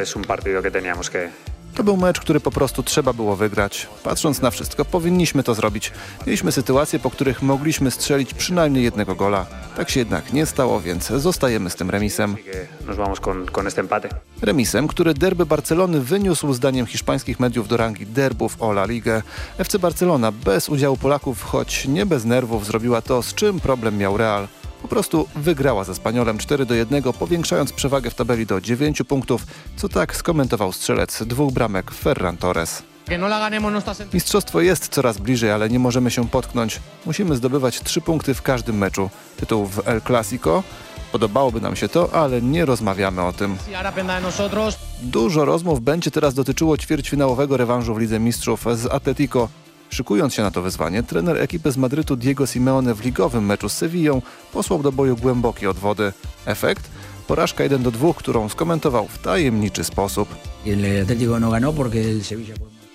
S41: Es un partido que teníamos que,
S40: To był mecz, który po prostu trzeba było wygrać. Patrząc na wszystko, powinniśmy to zrobić. Mieliśmy sytuacje, po których mogliśmy strzelić przynajmniej jednego gola. Tak się jednak nie stało, więc zostajemy z tym remisem. Remisem, który derby Barcelony wyniósł zdaniem hiszpańskich mediów do rangi derbów o La Ligę. FC Barcelona bez udziału Polaków, choć nie bez nerwów, zrobiła to, z czym problem miał Real. Po prostu wygrała ze Spaniolem 4 do 1, powiększając przewagę w tabeli do 9 punktów, co tak skomentował strzelec dwóch bramek Ferran Torres. Mistrzostwo jest coraz bliżej, ale nie możemy się potknąć. Musimy zdobywać trzy punkty w każdym meczu. Tytuł w El Clasico. Podobałoby nam się to, ale nie rozmawiamy o tym. Dużo rozmów będzie teraz dotyczyło ćwierćfinałowego rewanżu w Lidze Mistrzów z Atletico. Szykując się na to wyzwanie, trener ekipy z Madrytu Diego Simeone w ligowym meczu z Sevillą posłał do boju głębokie odwody. Efekt? Porażka 1 do 2, którą skomentował w tajemniczy sposób.
S42: No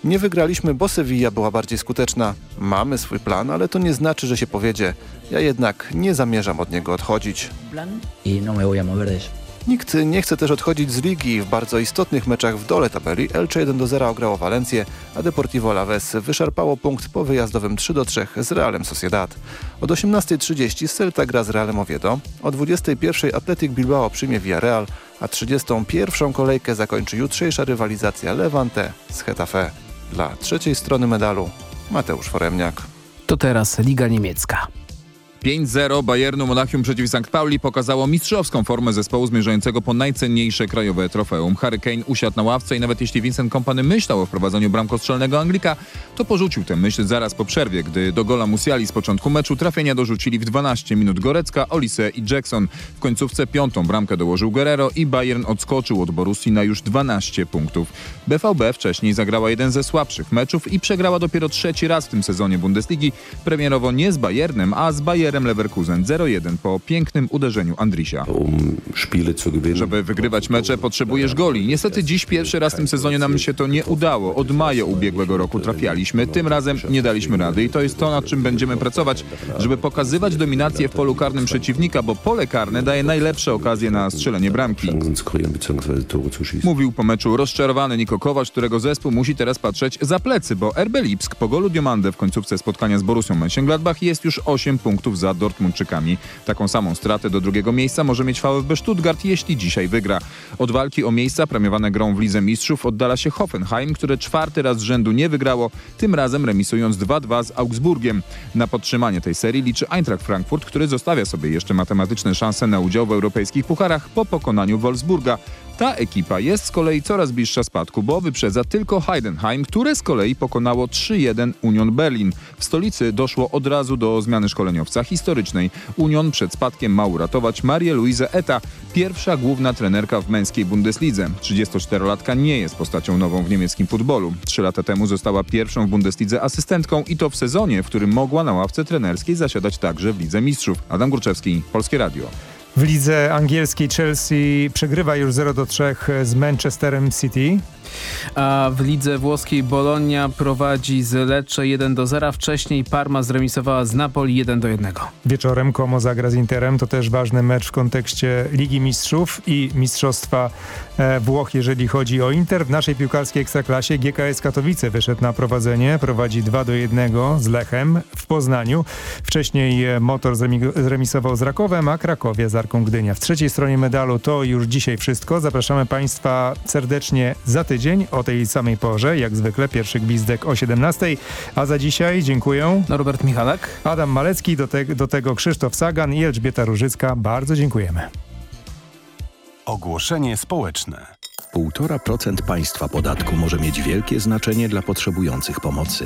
S40: Nie wygraliśmy, bo Sevilla była bardziej skuteczna. Mamy swój plan, ale to nie znaczy, że się powiedzie. Ja jednak nie zamierzam od niego odchodzić.
S42: plan y no me voy a mover de eso.
S40: Nikt nie chce też odchodzić z ligi. W bardzo istotnych meczach w dole tabeli Elche 1 do 0 ograło Walencję, a Deportivo Alaves wyszarpało punkt po wyjazdowym 3 do 3 z Realem Sociedad. Od 18.30 Celta gra z Realem Oviedo, o 21.00 Athletic Bilbao przyjmie Villarreal, a 31. kolejkę zakończy jutrzejsza rywalizacja Levante z Getafe. Dla trzeciej strony medalu Mateusz Foremniak.
S19: To teraz Liga Niemiecka.
S43: 5-0 Bayernu Monachium przeciw St. Pauli pokazało mistrzowską formę zespołu zmierzającego po najcenniejsze krajowe trofeum. Harry Kane usiadł na ławce i nawet jeśli Vincent Kompany myślał o wprowadzeniu bramkostrzelnego Anglika, to porzucił tę myśl zaraz po przerwie, gdy do gola Musiali z początku meczu trafienia dorzucili w 12 minut Gorecka, Olise i Jackson. W końcówce piątą bramkę dołożył Guerrero i Bayern odskoczył od Borussii na już 12 punktów. BVB wcześniej zagrała jeden ze słabszych meczów i przegrała dopiero trzeci raz w tym sezonie Bundesligi, premierowo nie z Bayernem, a z Bayerem Leverkusen 0-1 po pięknym uderzeniu Andrisia. Żeby wygrywać mecze potrzebujesz goli. Niestety dziś pierwszy raz w tym sezonie nam się to nie udało. Od maja ubiegłego roku trafialiśmy, tym razem nie daliśmy rady i to jest to, nad czym będziemy pracować, żeby pokazywać dominację w polu karnym przeciwnika, bo pole karne daje najlepsze okazje na strzelenie bramki. Mówił po meczu rozczarowany Niko Kowac, którego zespół musi teraz patrzeć za plecy, bo RB Lipsk po golu Diomande w końcówce spotkania z Borussią Mönchengladbach jest już 8 punktów za Dortmundczykami. Taką samą stratę do drugiego miejsca może mieć VfB Stuttgart, jeśli dzisiaj wygra. Od walki o miejsca premiowane grą w Lidze Mistrzów oddala się Hoffenheim, które czwarty raz z rzędu nie wygrało, tym razem remisując 2-2 z Augsburgiem. Na podtrzymanie tej serii liczy Eintracht Frankfurt, który zostawia sobie jeszcze matematyczne szanse na udział w europejskich pucharach po pokonaniu Wolfsburga. Ta ekipa jest z kolei coraz bliższa spadku, bo wyprzedza tylko Heidenheim, które z kolei pokonało 3-1 Union Berlin. W stolicy doszło od razu do zmiany szkoleniowca historycznej. Union przed spadkiem ma uratować Marię Luizę Eta, pierwsza główna trenerka w męskiej Bundeslidze. 34-latka nie jest postacią nową w niemieckim futbolu. Trzy lata temu została pierwszą w Bundeslidze asystentką i to w sezonie, w którym mogła na ławce trenerskiej zasiadać także w Lidze Mistrzów. Adam Górczewski, Polskie Radio.
S20: W lidze angielskiej Chelsea przegrywa już 0 do 3 z Manchesterem City.
S19: A w lidze włoskiej Bologna prowadzi z Lecce 1 do 0. Wcześniej Parma zremisowała z Napoli 1 do 1.
S20: Wieczorem Como zagra z Interem. To też ważny mecz w kontekście Ligi Mistrzów i Mistrzostwa e, Włoch, jeżeli chodzi o Inter. W naszej piłkarskiej ekstraklasie GKS Katowice wyszedł na prowadzenie. Prowadzi 2 do 1 z Lechem w Poznaniu. Wcześniej e, Motor zremi- zremisował z Rakowem, a Krakowie z Arką Gdynia. W trzeciej stronie medalu to już dzisiaj wszystko. Zapraszamy Państwa serdecznie za tydzień o tej samej porze. Jak zwykle pierwszy gwizdek o 17. A za dzisiaj dziękuję.
S19: Robert Michalak.
S20: Adam Malecki, do, te, do tego Krzysztof Sagan i Elżbieta Różycka. Bardzo dziękujemy.
S44: Ogłoszenie społeczne. 1,5% państwa podatku może mieć wielkie znaczenie dla potrzebujących pomocy.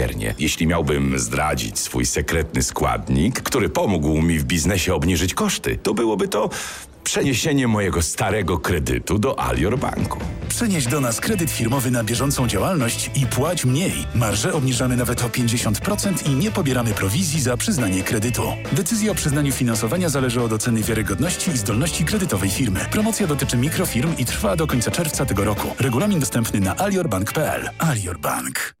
S45: Jeśli miałbym zdradzić swój sekretny składnik, który pomógł mi w biznesie obniżyć koszty, to byłoby to przeniesienie mojego starego kredytu do Alior Banku.
S17: Przenieś do nas kredyt firmowy na bieżącą działalność i płać mniej. Marże obniżamy nawet o 50% i nie pobieramy prowizji za przyznanie kredytu. Decyzja o przyznaniu finansowania zależy od oceny wiarygodności i zdolności kredytowej firmy. Promocja dotyczy mikrofirm i trwa do końca czerwca tego roku. Regulamin dostępny na aliorbank.pl. Alior Bank.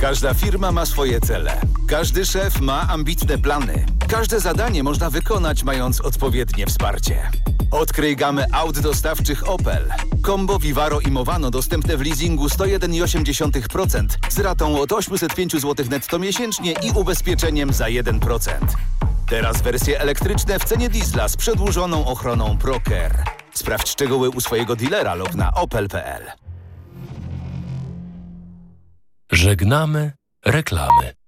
S46: Każda firma ma swoje cele. Każdy szef ma ambitne plany. Każde zadanie można wykonać mając odpowiednie wsparcie. Odkryj gamę aut dostawczych Opel. Combo Vivaro i Movano dostępne w leasingu 101,8% z ratą od 805 zł netto miesięcznie i ubezpieczeniem za 1%. Teraz wersje elektryczne w cenie diesla z przedłużoną ochroną ProCare. Sprawdź szczegóły u swojego dealera lub na opel.pl.
S47: Żegnamy reklamy.